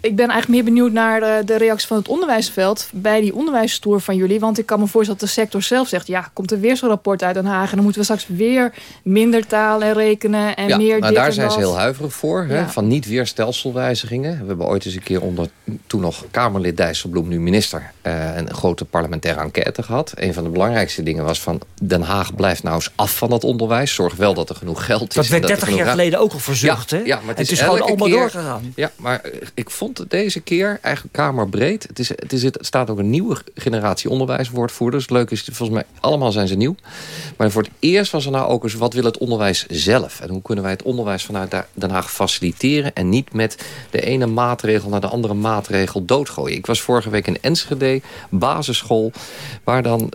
ik ben eigenlijk meer benieuwd naar de, de reactie van het onderwijsveld bij die onderwijsstoer van jullie. Want ik kan me voorstellen dat de sector zelf zegt: ja, komt er weer zo'n rapport uit Den Haag en dan moeten we straks weer minder taal en rekenen en ja, meer. maar dit daar en zijn ze heel huiverig voor. Hè? Van niet weer stelselwijzigingen. We hebben ooit eens een keer onder toen nog Kamerlid Dijsselbloem, nu minister, eh, een grote parlementaire enquête gehad. Een van de belangrijkste dingen was van Den Haag blijft nou eens af van dat onderwijs. Zorg wel dat er genoeg geld is. Dat werd er 30 genoeg jaar geleden ook al verzucht, ja, hè? Ja, maar het En is, het is gewoon allemaal keer- doorgegaan. Ja, maar eh, ik vond deze keer eigenlijk kamerbreed. Het, is, het, is, het staat ook een nieuwe generatie onderwijswoordvoerders. Het leuke is, volgens mij allemaal zijn ze nieuw. Maar voor het eerst was er nou ook eens... wat wil het onderwijs zelf? En hoe kunnen wij het onderwijs vanuit Den Haag faciliteren... en niet met de ene maatregel naar de andere maatregel doodgooien. Ik was vorige week in Enschede, basisschool... waar dan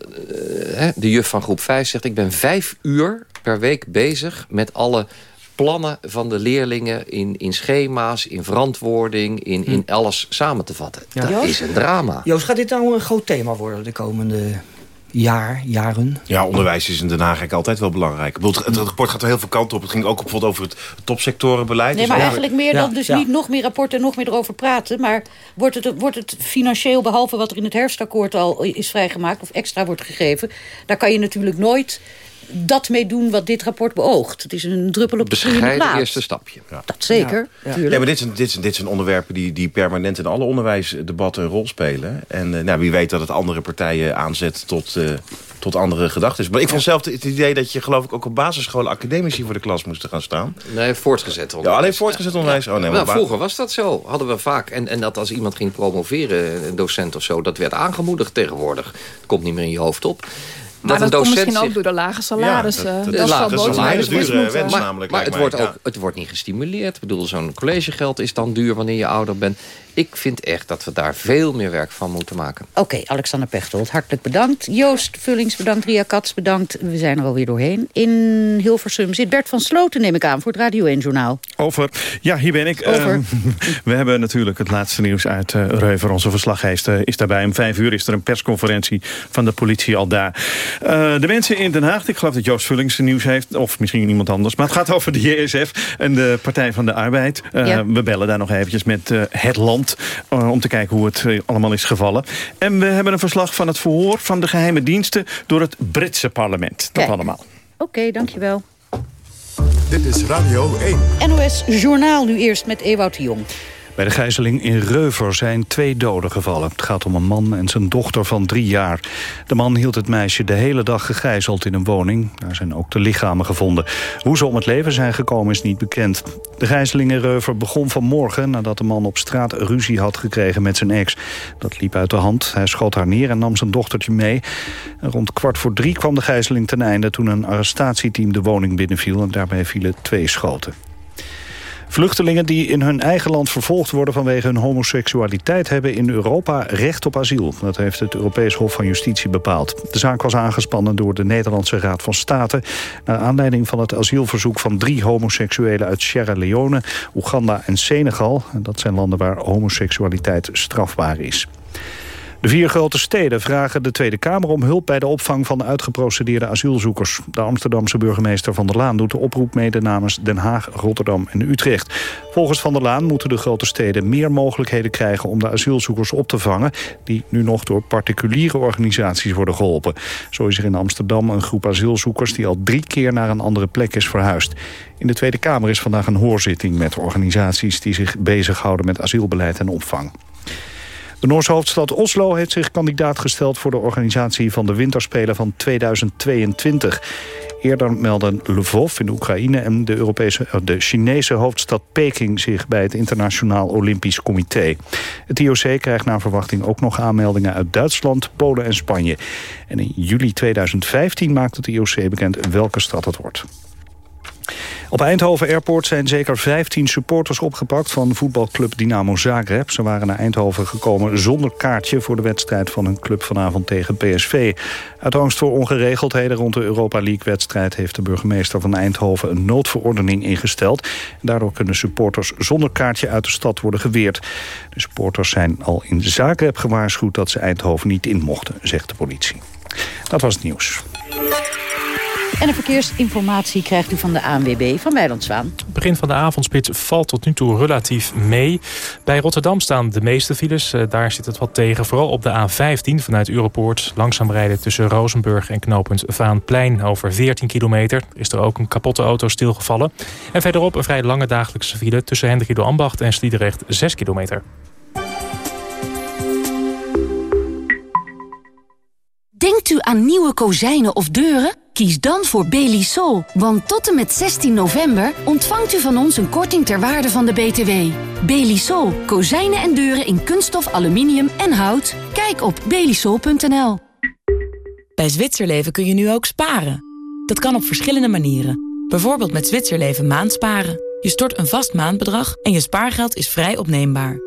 eh, de juf van groep 5 zegt... ik ben vijf uur per week bezig met alle plannen van de leerlingen in, in schema's, in verantwoording, in, in alles samen te vatten. Ja. Dat Joost? is een drama. Joost, gaat dit nou een groot thema worden de komende jaar, jaren? Ja, onderwijs is in Den Haag eigenlijk altijd wel belangrijk. Bedoel, het, rapport gaat er heel veel kanten op. Het ging ook bijvoorbeeld over het topsectorenbeleid. Nee, Dus maar eigenlijk meer Ja. dan dus Ja. niet nog meer rapporten en nog meer erover praten. Maar wordt het, wordt het financieel, behalve wat er in het herfstakkoord al is vrijgemaakt... of extra wordt gegeven, daar kan je natuurlijk nooit dat mee doen wat dit rapport beoogt. Het is een druppel op de Bescheiden plaat. eerste stapje. Dat zeker, tuurlijk. Ja, maar dit zijn, dit, zijn, dit zijn onderwerpen die, die permanent in alle onderwijsdebatten een rol spelen. En eh, nou, wie weet dat het andere partijen aanzet tot, eh, tot andere gedachten. Maar ik vond zelf het idee dat je geloof ik ook op basisscholen academici voor de klas moesten gaan staan. Nee, voortgezet Ja, onderwijs. alleen voortgezet onderwijs. Oh, nee, maar nou, vroeger was dat zo. Hadden we vaak. En, en dat als iemand ging promoveren, een docent of zo... dat werd aangemoedigd tegenwoordig. Het komt niet meer in je hoofd op. Maar dat, een komt misschien ook door de lage salarissen. Ja, dat, dat- is lage bij de vis moeten. Maar, maar het, wordt ook, het wordt niet gestimuleerd. Ik bedoel, zo'n collegegeld is dan duur wanneer je ouder bent. Ik vind echt dat we daar veel meer werk van moeten maken. Oké, Alexander Pechtold, hartelijk bedankt. Joost Vullings bedankt, Ria Katz bedankt. We zijn er alweer doorheen. In Hilversum zit Bert van Sloten, neem ik aan, voor het Radio 1-journaal. Over. Ja, hier ben ik. Over. Ehm, we hebben natuurlijk het laatste nieuws uit eh, Reuver. Onze verslaggever is daarbij. Om vijf uur is er een persconferentie van de politie al daar. Eh, de mensen in Den Haag, ik geloof dat Joost Vullings nieuws heeft. Of misschien iemand anders. Maar het gaat over de JSF en de Partij van de Arbeid. Eh, Ja. We bellen daar nog eventjes met eh, het land. Eh, om te kijken hoe het eh, allemaal is gevallen. En we hebben een verslag van het verhoor van de geheime diensten... door het Britse parlement. Dat Kijk. allemaal. Oké, dankjewel. Dit is Radio 1. NOS Journaal nu eerst met Ewout de Jong. Bij de gijzeling in Reuver zijn twee doden gevallen. Het gaat om een man en zijn dochter van drie jaar. De man hield het meisje de hele dag gegijzeld in een woning. Daar zijn ook de lichamen gevonden. Hoe ze om het leven zijn gekomen is niet bekend. De gijzeling in Reuver begon vanmorgen... nadat de man op straat ruzie had gekregen met zijn ex. Dat liep uit de hand. Hij schoot haar neer en nam zijn dochtertje mee. Rond kwart voor drie kwam de gijzeling ten einde... toen een arrestatieteam de woning binnenviel... en daarbij vielen twee schoten. Vluchtelingen die in hun eigen land vervolgd worden vanwege hun homoseksualiteit hebben in Europa recht op asiel. Dat heeft het Europees Hof van Justitie bepaald. De zaak was aangespannen door de Nederlandse Raad van State... naar aanleiding van het asielverzoek van drie homoseksuelen uit Sierra Leone, Oeganda en Senegal. En Dat zijn landen waar homoseksualiteit strafbaar is. De vier grote steden vragen de Tweede Kamer om hulp bij de opvang van uitgeprocedeerde asielzoekers. De Amsterdamse burgemeester Van der Laan doet de oproep mede namens Den Haag, Rotterdam en Utrecht. Volgens Van der Laan moeten de grote steden meer mogelijkheden krijgen om de asielzoekers op te vangen, die nu nog door particuliere organisaties worden geholpen. Zo is er in Amsterdam een groep asielzoekers die al drie keer naar een andere plek is verhuisd. In de Tweede Kamer is vandaag een hoorzitting met organisaties die zich bezighouden met asielbeleid en opvang. De Noorse hoofdstad Oslo heeft zich kandidaat gesteld... voor de organisatie van de winterspelen van 2022. Eerder melden Lvov in Oekraïne en de, Europese, eh, de Chinese hoofdstad Peking... zich bij het Internationaal Olympisch Comité. Het IOC krijgt naar verwachting ook nog aanmeldingen uit Duitsland, Polen en Spanje. En in juli 2015 maakt het IOC bekend welke stad het wordt. Op Eindhoven Airport zijn zeker 15 supporters opgepakt van voetbalclub Dynamo Zagreb. Ze waren naar Eindhoven gekomen zonder kaartje voor de wedstrijd van hun club vanavond tegen PSV. Uit angst voor ongeregeldheden rond de Europa League-wedstrijd heeft de burgemeester van Eindhoven een noodverordening ingesteld. Daardoor kunnen supporters zonder kaartje uit de stad worden geweerd. De supporters zijn al in Zagreb gewaarschuwd dat ze Eindhoven niet in mochten, zegt de politie. Dat was het nieuws. En de verkeersinformatie krijgt u van de ANWB van Weiland Zwaan. begin van de avondspits valt tot nu toe relatief mee. Bij Rotterdam staan de meeste files. Eh, Daar zit het wat tegen. Vooral op de A15 vanuit Europoort. Langzaam rijden tussen Rozenburg en knooppunt Vaanplein over 14 kilometer. Is er ook een kapotte auto stilgevallen. En verderop een vrij lange dagelijkse file tussen Hendrikido Ambacht en Sliedrecht 6 kilometer. Denkt u aan nieuwe kozijnen of deuren? Kies dan voor Belisol, want tot en met 16 november ontvangt u van ons een korting ter waarde van de BTW. Belisol, kozijnen en deuren in kunststof, aluminium en hout. Kijk op belisol.nl. Bij Zwitserleven kun je nu ook sparen. Dat kan op verschillende manieren. Bijvoorbeeld met Zwitserleven maandsparen. Je stort een vast maandbedrag en je spaargeld is vrij opneembaar.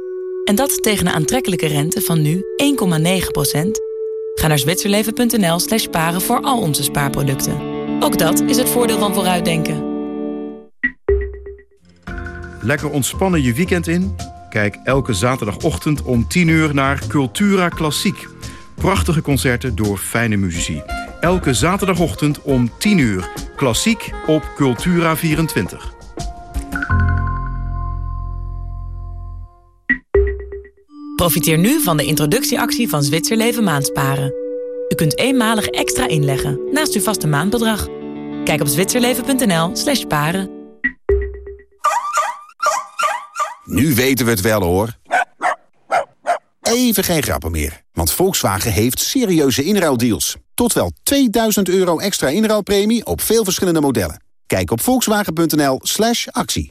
En dat tegen een aantrekkelijke rente van nu 1,9%. Ga naar zwitserleven.nl slash sparen voor al onze spaarproducten. Ook dat is het voordeel van vooruitdenken. Lekker ontspannen je weekend in? Kijk elke zaterdagochtend om 10 uur naar Cultura Klassiek. Prachtige concerten door fijne muzici. Elke zaterdagochtend om 10 uur. Klassiek op Cultura 24. Profiteer nu van de introductieactie van Zwitserleven Maandsparen. U kunt eenmalig extra inleggen naast uw vaste maandbedrag. Kijk op zwitserleven.nl slash paren. Nu weten we het wel hoor. Even geen grappen meer, want Volkswagen heeft serieuze inruildeals. Tot wel 2000 euro extra inruilpremie op veel verschillende modellen. Kijk op volkswagen.nl slash actie.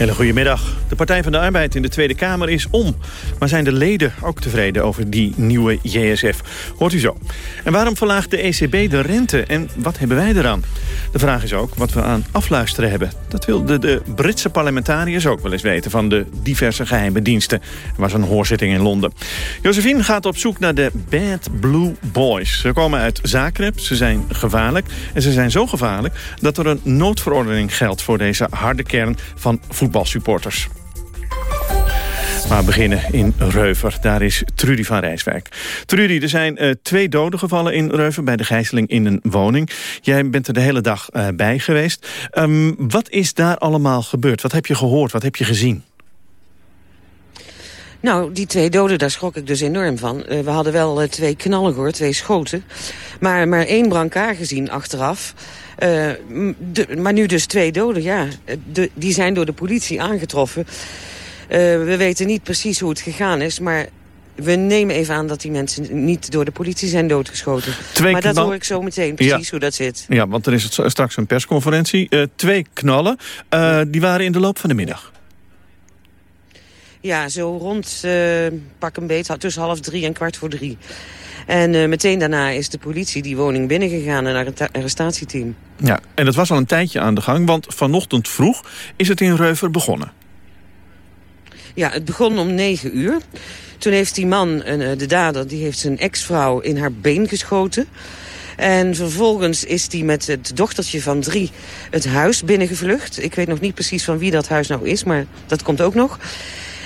Hele goedemiddag. De Partij van de Arbeid in de Tweede Kamer is om. Maar zijn de leden ook tevreden over die nieuwe JSF? Hoort u zo. En waarom verlaagt de ECB de rente en wat hebben wij eraan? De vraag is ook wat we aan afluisteren hebben. Dat wilden de Britse parlementariërs ook wel eens weten... van de diverse geheime diensten. Er was een hoorzitting in Londen. Josephine gaat op zoek naar de Bad Blue Boys. Ze komen uit Zagreb, ze zijn gevaarlijk. En ze zijn zo gevaarlijk dat er een noodverordening geldt... voor deze harde kern van voetbalsupporters. Maar beginnen in Reuver. Daar is Trudy van Rijswijk. Trudy, er zijn uh, twee doden gevallen in Reuver... bij de gijzeling in een woning. Jij bent er de hele dag uh, bij geweest. Um, wat is daar allemaal gebeurd? Wat heb je gehoord? Wat heb je gezien? Nou, die twee doden, daar schrok ik dus enorm van. Uh, we hadden wel twee knallen gehoord, twee schoten. Maar, maar één brancard gezien achteraf... Uh, de, maar nu dus twee doden, ja. De, die zijn door de politie aangetroffen. We weten niet precies hoe het gegaan is, maar we nemen even aan dat die mensen niet door de politie zijn doodgeschoten. Twee maar dat hoor ik zo meteen precies ja. hoe dat zit. Ja, want er is straks een persconferentie. Twee knallen, die waren in de loop van de middag. Ja, zo rond uh, pak een beet, tussen half drie en kwart voor drie. En uh, meteen daarna is de politie die woning binnengegaan naar het arrestatieteam. Ja, en dat was al een tijdje aan de gang, want vanochtend vroeg is het in Reuver begonnen. Ja, het begon om negen uur. Toen heeft die man, de dader, die heeft zijn ex-vrouw in haar been geschoten. En vervolgens is hij met het dochtertje van drie het huis binnengevlucht. Ik weet nog niet precies van wie dat huis nou is, maar dat komt ook nog.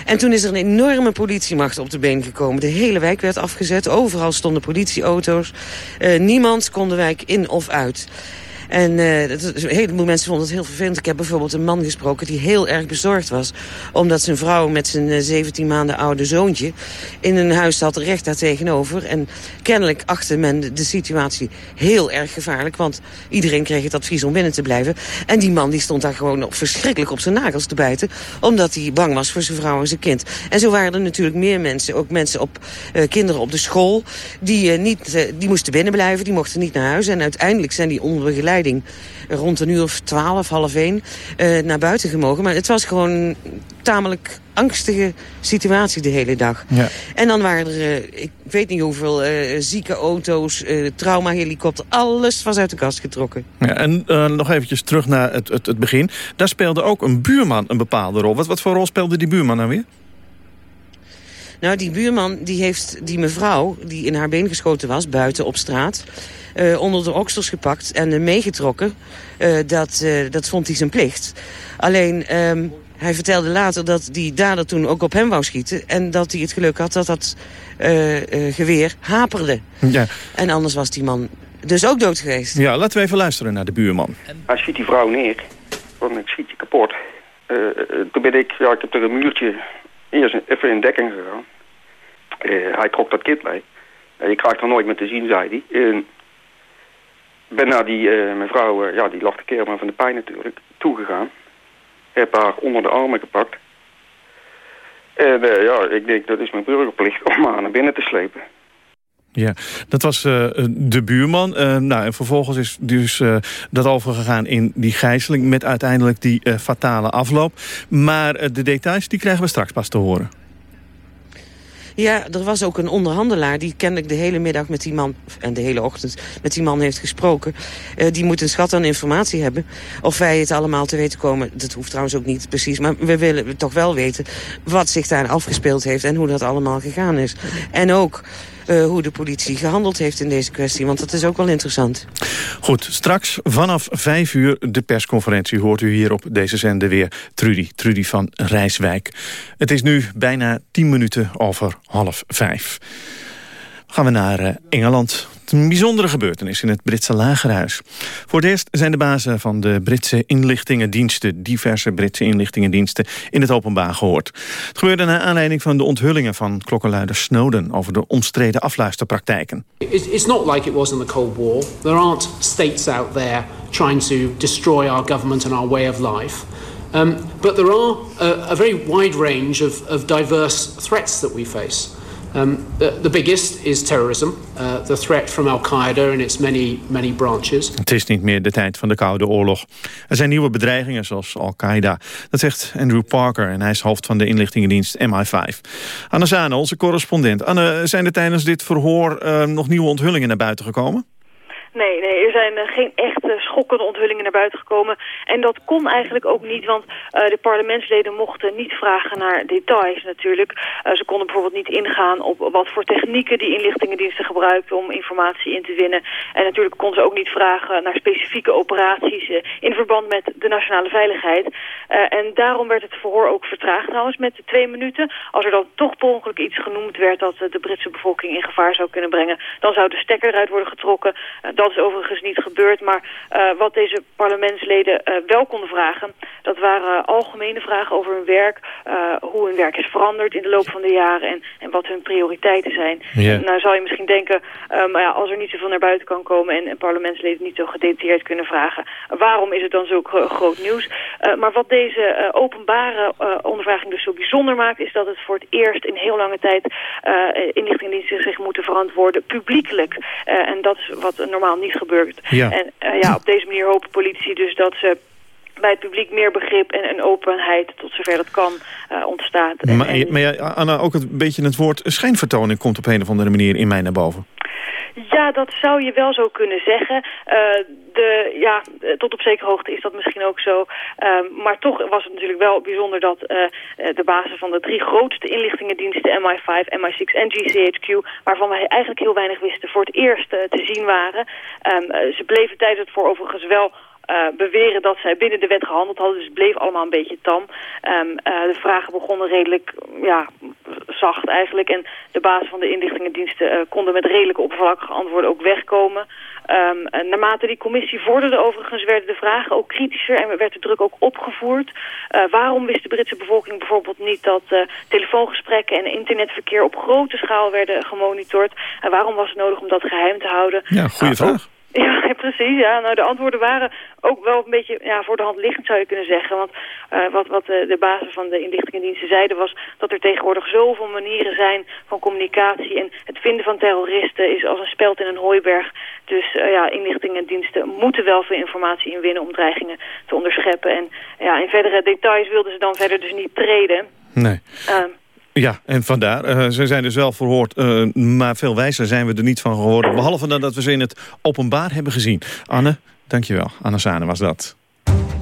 En toen is er een enorme politiemacht op de been gekomen. De hele wijk werd afgezet. Overal stonden politieauto's. Uh, niemand kon de wijk in of uit. En uh, een heleboel mensen vonden het heel vervelend. Ik heb bijvoorbeeld een man gesproken die heel erg bezorgd was. Omdat zijn vrouw met zijn uh, 17 maanden oude zoontje in een huis zat recht daar tegenover. En kennelijk achtte men de, situatie heel erg gevaarlijk. Want iedereen kreeg het advies om binnen te blijven. En die man die stond daar gewoon op, verschrikkelijk op zijn nagels te bijten. Omdat hij bang was voor zijn vrouw en zijn kind. En zo waren er natuurlijk meer mensen. Ook mensen op, uh, kinderen op de school. Die, niet, die moesten binnenblijven. Die mochten niet naar huis. En uiteindelijk zijn die onder rond een uur of twaalf, half één, uh, naar buiten gemogen. Maar het was gewoon een tamelijk angstige situatie de hele dag. Ja. En dan waren er, uh, ik weet niet hoeveel, uh, zieke auto's, traumahelikopter. Alles was uit de kast getrokken. Ja, en nog eventjes terug naar het, het, het begin. Daar speelde ook een buurman een bepaalde rol. Wat, wat voor rol speelde die buurman nou weer? Nou, die buurman die heeft die mevrouw die in haar been geschoten was, buiten op straat... Uh, onder de oksels gepakt en uh, meegetrokken. Uh, dat, dat vond hij zijn plicht. Alleen, um, hij vertelde later dat die dader toen ook op hem wou schieten... en dat hij het geluk had dat dat geweer haperde. Ja. En anders was die man dus ook dood geweest. Ja, laten we even luisteren naar de buurman. Hij schiet die vrouw neer, want ik schiet je kapot. toen ben ik, ja, ik heb er een muurtje eerst even in dekking gegaan. hij trok dat kind mee. je krijgt er nooit meer te zien, zei hij. En ben naar die uh, mevrouw, uh, ja, die lag de keer maar van de pijn natuurlijk, toegegaan. Heb haar onder de armen gepakt. En uh, ja, ik denk dat is mijn burgerplicht om haar naar binnen te slepen. Ja, dat was de buurman. nou, en vervolgens is dus dat overgegaan in die gijzeling... met uiteindelijk die fatale afloop. Maar de details die krijgen we straks pas te horen. Ja, er was ook een onderhandelaar die kennelijk de hele middag met die man... en de hele ochtend met die man heeft gesproken. Uh, die moet een schat aan informatie hebben. Of wij het allemaal te weten komen, dat hoeft trouwens ook niet precies... maar we willen toch wel weten wat zich daar afgespeeld heeft... en hoe dat allemaal gegaan is. En ook uh, hoe de politie gehandeld heeft in deze kwestie. Want dat is ook wel interessant. Goed, straks vanaf vijf uur de persconferentie... hoort u hier op deze zender weer Trudy, Trudy van Rijswijk. Het is nu bijna tien minuten over half vijf. Gaan we naar uh, Engeland. Een bijzondere gebeurtenis in het Britse lagerhuis. Voor het eerst zijn de bazen van de Britse inlichtingendiensten... diverse Britse inlichtingendiensten in het openbaar gehoord. Het gebeurde naar aanleiding van de onthullingen van klokkenluider Snowden... over de omstreden afluisterpraktijken. It's not like it was in the Cold War. There aren't states out there trying to destroy our government and our way of life. Um, but there are a, a very wide range of, of diverse threats that we face. Um, the, biggest is terrorism, uh, the threat from Al-Qaeda in its many, many branches. Het is niet meer de tijd van de Koude Oorlog. Er zijn nieuwe bedreigingen zoals Al-Qaeda. Dat zegt Andrew Parker en hij is hoofd van de inlichtingendienst MI5. Anne Zane, onze correspondent. Anne, zijn er tijdens dit verhoor uh, nog nieuwe onthullingen naar buiten gekomen? Nee, nee, er zijn uh, geen echte schokkende onthullingen naar buiten gekomen. En dat kon eigenlijk ook niet, want uh, de parlementsleden mochten niet vragen naar details natuurlijk. Uh, ze konden bijvoorbeeld niet ingaan op wat voor technieken die inlichtingendiensten gebruikten om informatie in te winnen. En natuurlijk konden ze ook niet vragen naar specifieke operaties in verband met de nationale veiligheid. en daarom werd het verhoor ook vertraagd trouwens met twee minuten. Als er dan toch per ongeluk iets genoemd werd dat de Britse bevolking in gevaar zou kunnen brengen, dan zou de stekker eruit worden getrokken dat is overigens niet gebeurd. Maar uh, wat deze parlementsleden uh, wel konden vragen... dat waren algemene vragen over hun werk. Uh, hoe hun werk is veranderd in de loop van de jaren... en, en wat hun prioriteiten zijn. Yeah. Nou zou je misschien denken... maar ja, als er niet zoveel naar buiten kan komen... en, en parlementsleden niet zo gedetailleerd kunnen vragen... waarom is het dan zo groot nieuws? maar wat deze openbare ondervraging dus zo bijzonder maakt... is dat het voor het eerst in heel lange tijd... inlichtingendiensten zich moeten verantwoorden publiekelijk. en dat is wat normaal niet gebeurd. Ja. En uh, ja, op deze manier hopen politici dus dat ze bij het publiek meer begrip en, en openheid, tot zover dat kan, uh, ontstaat. Maar, en, maar ja, Anna, ook een beetje het woord schijnvertoning komt op een of andere manier in mij naar boven. Ja, dat zou je wel zo kunnen zeggen. Uh, de, ja, tot op zekere hoogte is dat misschien ook zo. Uh, maar toch was het natuurlijk wel bijzonder dat uh, de basis van de drie grootste inlichtingendiensten... MI5, MI6 en GCHQ... waarvan wij eigenlijk heel weinig wisten... voor het eerst te zien waren. Um, ze bleven tijdens het voor overigens wel uh, beweren dat zij binnen de wet gehandeld hadden. Dus het bleef allemaal een beetje tam. Um, uh, de vragen begonnen redelijk ja, zacht eigenlijk. En de basis van de inlichtingendiensten uh, konden met redelijk oppervlakkige antwoorden ook wegkomen. Um, naarmate die commissie vorderde overigens werden de vragen ook kritischer en werd de druk ook opgevoerd. waarom wist de Britse bevolking bijvoorbeeld niet dat telefoongesprekken en internetverkeer op grote schaal werden gemonitord? En waarom was het nodig om dat geheim te houden? Ja, goede nou, vraag. Ja, precies. Ja. Nou, de antwoorden waren ook wel een beetje ja, voor de hand liggend, zou je kunnen zeggen. Want uh, wat, wat de, de basis van de inlichtingendiensten zeiden was dat er tegenwoordig zoveel manieren zijn van communicatie. En het vinden van terroristen is als een speld in een hooiberg. Dus uh, ja, inlichtingendiensten moeten wel veel informatie inwinnen om dreigingen te onderscheppen. En ja, in verdere details wilden ze dan verder dus niet treden. Nee. Uh, ja, en vandaar. Uh, ze zijn dus wel verhoord, uh, maar veel wijzer zijn we er niet van geworden. Behalve dat we ze in het openbaar hebben gezien. Anne, dankjewel. Anne Sane was dat.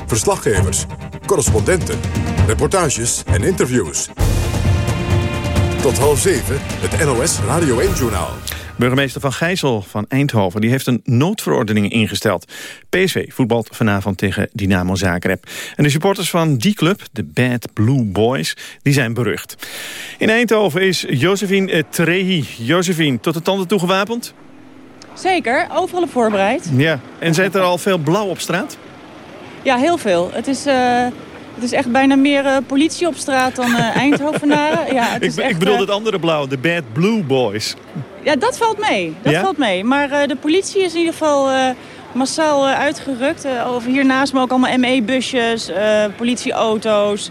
Verslaggevers, correspondenten, reportages en interviews. Tot half zeven, het NOS Radio 1-journaal. Burgemeester Van Gijzel van Eindhoven die heeft een noodverordening ingesteld. PSV voetbalt vanavond tegen Dynamo Zagreb. En de supporters van die club, de Bad Blue Boys, die zijn berucht. In Eindhoven is Josephine Trehi. Josephine, tot de tanden toe gewapend? Zeker, overal op voorbereid. Ja, en zit er al veel blauw op straat? Ja, heel veel. Het is... Uh... Het is echt bijna meer uh, politie op straat dan uh, Eindhovenaren. Ja, het ik, is echt, ik bedoel het andere blauw, de Bad Blue Boys. Ja, dat valt mee. Dat valt mee. Maar uh, de politie is in ieder geval uh, massaal uh, uitgerukt. over hier naast me ook allemaal ME-busjes, politieauto's.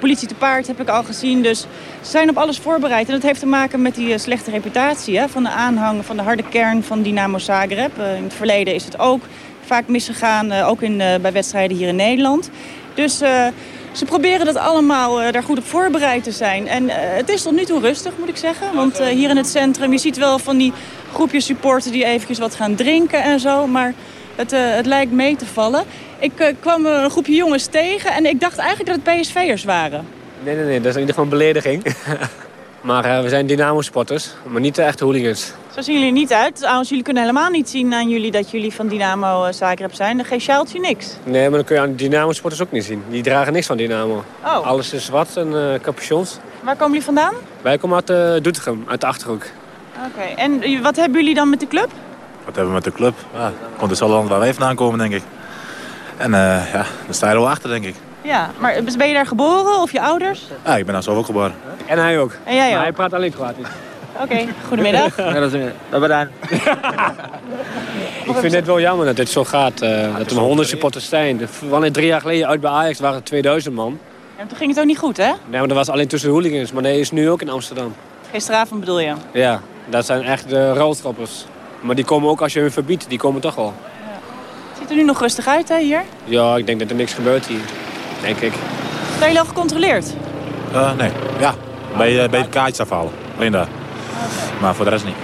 Politie te paard heb ik al gezien. Dus ze zijn op alles voorbereid. En dat heeft te maken met die slechte reputatie hè, van de aanhang van de harde kern van Dynamo Zagreb. in het verleden is het ook vaak misgegaan, ook in, bij wedstrijden hier in Nederland. Dus Ze proberen dat allemaal uh, daar goed op voorbereid te zijn. En uh, het is tot nu toe rustig, moet ik zeggen. Want uh, hier in het centrum, je ziet wel van die groepjes supporters... die eventjes wat gaan drinken en zo. Maar het, het lijkt mee te vallen. Ik kwam een groepje jongens tegen en ik dacht eigenlijk dat het PSV'ers waren. Nee, nee, nee. Dat is in ieder geval een belediging. maar we zijn Dynamo-sporters, maar niet de echte hooligans. Zo zien jullie niet uit. Trouwens, jullie kunnen helemaal niet zien aan jullie dat jullie van Dynamo Zagreb zijn. Geen sjaaltje, niks. Nee, maar dan kun je aan Dynamo-sporters ook niet zien. Die dragen niks van Dynamo. Oh. Alles is zwart en uh, capuchons. Waar komen jullie vandaan? Wij komen uit uh, Doetinchem, uit de Achterhoek. Oké, okay. en wat hebben jullie dan met de club? Wat hebben we met de club? Ja, komt dus land waar wij vandaan komen, denk ik. En uh, ja, daar sta je er wel achter, denk ik. Ja, maar ben je daar geboren of je ouders? Ja, ik ben daar zelf ook geboren. En hij ook. En jij ook? Maar hij praat alleen Kroatisch. Oké, okay, goedemiddag. ja, dat is bedankt. ik vind het wel jammer dat dit zo gaat. Uh, dat er maar 100 supporters zijn. Wanneer drie jaar geleden uit bij Ajax waren er 2000 man. Ja, toen ging het ook niet goed, hè? Nee, maar dat was alleen tussen de hooligans. Maar dat is nu ook in Amsterdam. Gisteravond bedoel je? Ja, dat zijn echt de roltrappers. Maar die komen ook als je hun verbiedt, die komen toch wel. Ja. Het ziet er nu nog rustig uit, hè, hier? Ja, ik denk dat er niks gebeurt hier. Denk ik. Zijn jullie al gecontroleerd? Uh, nee, ja. Bij, uh, bij het kaartjes afhalen. Alleen daar. Okay. Maar voor de rest niet.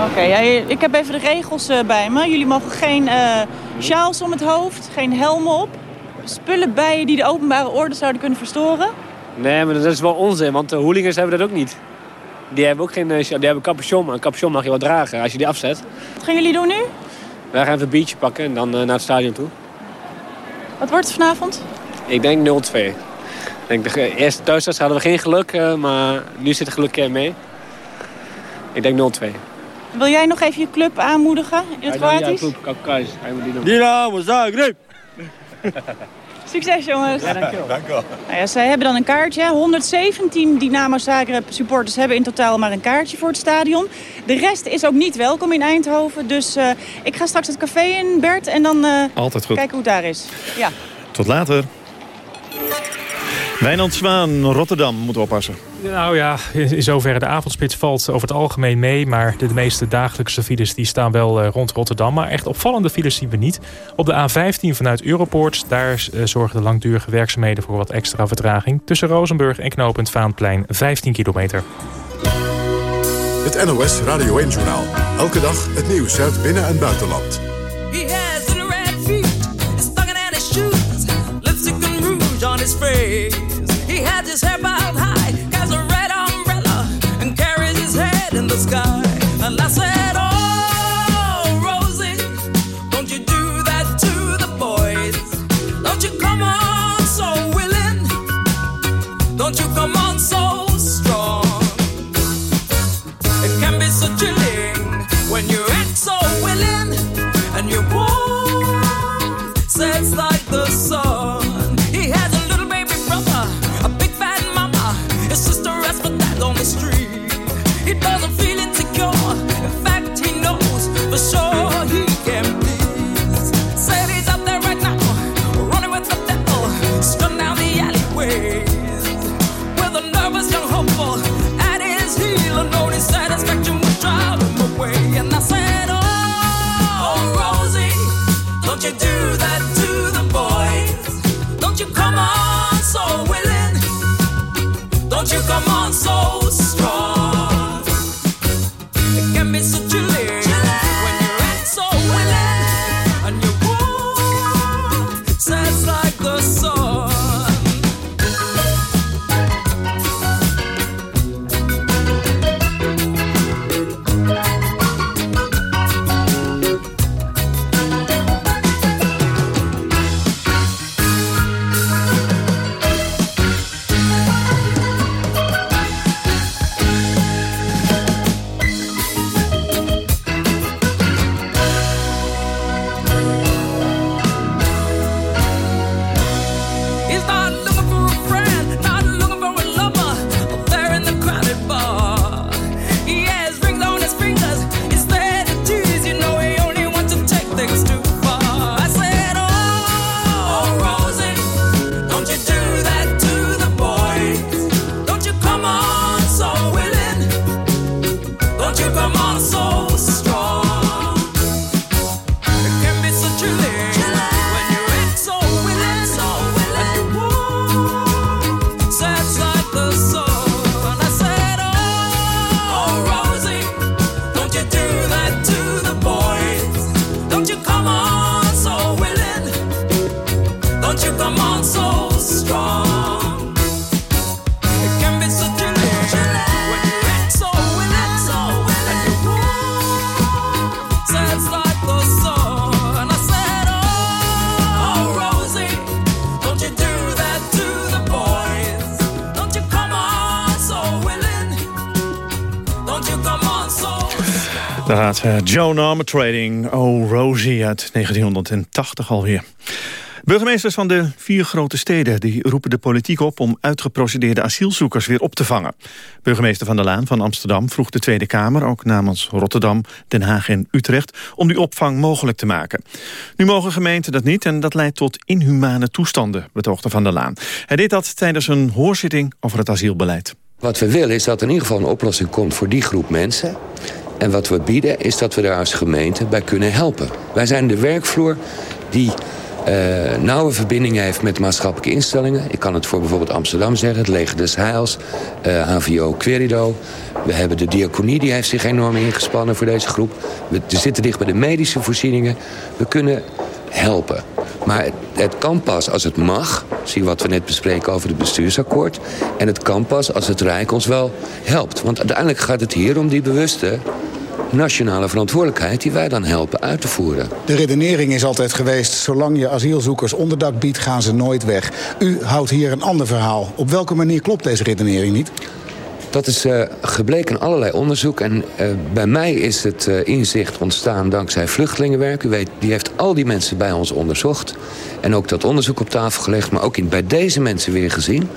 Oké, okay, ja, ik heb even de regels uh, bij me. Jullie mogen geen uh, sjaals om het hoofd, geen helmen op. Spullen bij je die de openbare orde zouden kunnen verstoren. Nee, maar dat is wel onzin, want de hooligans hebben dat ook niet. Die hebben ook geen die hebben een capuchon, maar een capuchon mag je wel dragen als je die afzet. Wat gaan jullie doen nu? Wij gaan even een biertje pakken en dan uh, naar het stadion toe. Wat wordt het vanavond? Ik denk 0-2. Ik denk de eerste thuiswedstrijd hadden we geen geluk, uh, maar nu zit er geluk mee. Ik denk 0-2. Wil jij nog even je club aanmoedigen in het Kroatisch? Ja, club Kaukais. Dynamo Zagreb! Succes jongens. Ja, dankjewel. dankjewel. Nou ja, zij hebben dan een kaartje. 117 Dynamo Zagreb supporters hebben in totaal maar een kaartje voor het stadion. De rest is ook niet welkom in Eindhoven. Dus uh, ik ga straks het café in, Bert. En dan uh, Altijd goed. kijken hoe het daar is. Ja. Tot later. Wijnand Zwaan, Rotterdam, moeten we oppassen. Nou ja, in zoverre de avondspits valt over het algemeen mee. Maar de, meeste dagelijkse files die staan wel uh, rond Rotterdam. Maar echt opvallende files zien we niet. Op de A15 vanuit Europoort, daar uh, zorgen de langdurige werkzaamheden voor wat extra vertraging. Tussen Rozenburg en knooppunt Vaanplein 15 kilometer. Het NOS Radio 1 Journaal. Elke dag het nieuws uit binnen- en buitenland. He had his hair bowed high, has a red umbrella, and carries his head in the sky. And I said, Oh, Rosie, don't you do that to the boys? Don't you come on so willing? Don't you come on so strong? It can be so chilling when you act so willing and. Says It doesn't Daar gaat uh, Joan Armatrading, Oh Rosie uit 1980 alweer. Burgemeesters van de vier grote steden die roepen de politiek op... om uitgeprocedeerde asielzoekers weer op te vangen. Burgemeester Van der Laan van Amsterdam vroeg de Tweede Kamer... ook namens Rotterdam, Den Haag en Utrecht... om die opvang mogelijk te maken. Nu mogen gemeenten dat niet en dat leidt tot inhumane toestanden... betoogde Van der Laan. Hij deed dat tijdens een hoorzitting over het asielbeleid. Wat we willen is dat er in ieder geval een oplossing komt voor die groep mensen... En wat we bieden is dat we daar als gemeente bij kunnen helpen. Wij zijn de werkvloer die uh, nauwe verbindingen heeft met maatschappelijke instellingen. Ik kan het voor bijvoorbeeld Amsterdam zeggen, het Leger des Heils, HVO Querido. We hebben de diaconie, die heeft zich enorm ingespannen voor deze groep. We zitten dicht bij de medische voorzieningen. We kunnen helpen. Maar het, kan pas als het mag. Zie wat we net bespreken over het bestuursakkoord. En het kan pas als het Rijk ons wel helpt. Want uiteindelijk gaat het hier om die bewuste nationale verantwoordelijkheid... die wij dan helpen uit te voeren. De redenering is altijd geweest... zolang je asielzoekers onderdak biedt, gaan ze nooit weg. U houdt hier een ander verhaal. Op welke manier klopt deze redenering niet? Dat is uh, gebleken in allerlei onderzoek. En uh, bij mij is het uh, inzicht ontstaan dankzij vluchtelingenwerk. U weet, die heeft al die mensen bij ons onderzocht. En ook dat onderzoek op tafel gelegd. Maar ook in, bij deze mensen weer gezien.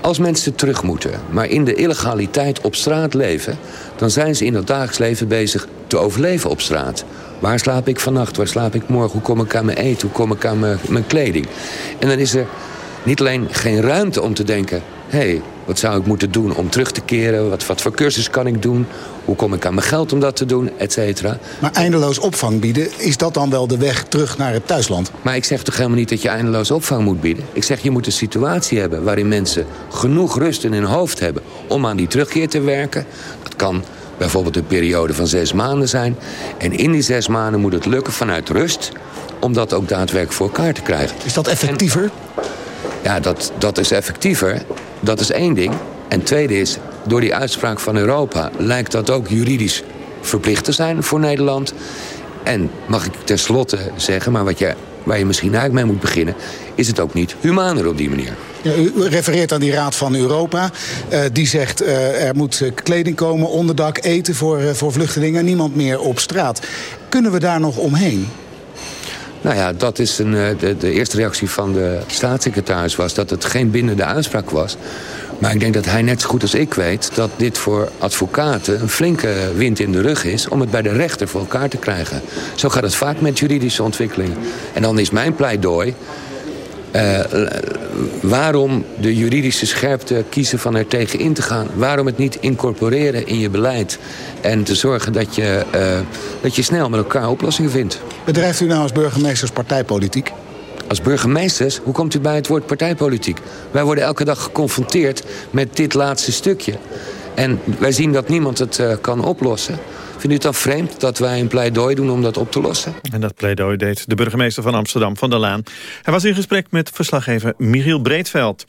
Als mensen terug moeten, maar in de illegaliteit op straat leven... dan zijn ze in het dagelijks leven bezig te overleven op straat. Waar slaap ik vannacht? Waar slaap ik morgen? Hoe kom ik aan mijn eten? Hoe kom ik aan mijn kleding? En dan is er niet alleen geen ruimte om te denken... hé, hey, wat zou ik moeten doen om terug te keren? Wat, wat voor cursus kan ik doen? Hoe kom ik aan mijn geld om dat te doen? Et cetera. Maar eindeloos opvang bieden, is dat dan wel de weg terug naar het thuisland? Maar ik zeg toch helemaal niet dat je eindeloos opvang moet bieden? Ik zeg, je moet een situatie hebben waarin mensen genoeg rust in hun hoofd hebben... om aan die terugkeer te werken. Dat kan bijvoorbeeld een periode van zes maanden zijn. En in die zes maanden moet het lukken vanuit rust... om dat ook daadwerkelijk voor elkaar te krijgen. Is dat effectiever? En, ja, dat, dat is effectiever. Dat is één ding. En tweede is, door die uitspraak van Europa... lijkt dat ook juridisch verplicht te zijn voor Nederland. En mag ik tenslotte zeggen, maar wat je, waar je misschien eigenlijk mee moet beginnen... is het ook niet humaner op die manier. U refereert aan die Raad van Europa. Uh, die zegt uh, er moet kleding komen, onderdak, eten voor, uh, voor vluchtelingen. Niemand meer op straat. Kunnen we daar nog omheen? Nou ja, dat is een, de, de eerste reactie van de staatssecretaris was... dat het geen bindende uitspraak was. Maar ik denk dat hij net zo goed als ik weet... dat dit voor advocaten een flinke wind in de rug is... om het bij de rechter voor elkaar te krijgen. Zo gaat het vaak met juridische ontwikkelingen. En dan is mijn pleidooi... Uh, waarom de juridische scherpte kiezen van er tegen in te gaan? Waarom het niet incorporeren in je beleid? En te zorgen dat je, uh, dat je snel met elkaar oplossingen vindt. Bedrijft u nou als burgemeesters partijpolitiek? Als burgemeesters, hoe komt u bij het woord partijpolitiek? Wij worden elke dag geconfronteerd met dit laatste stukje. En wij zien dat niemand het uh, kan oplossen. Vindt u dan vreemd dat wij een pleidooi doen om dat op te lossen? En dat pleidooi deed de burgemeester van Amsterdam, Van der Laan. Hij was in gesprek met verslaggever Michiel Breedveld.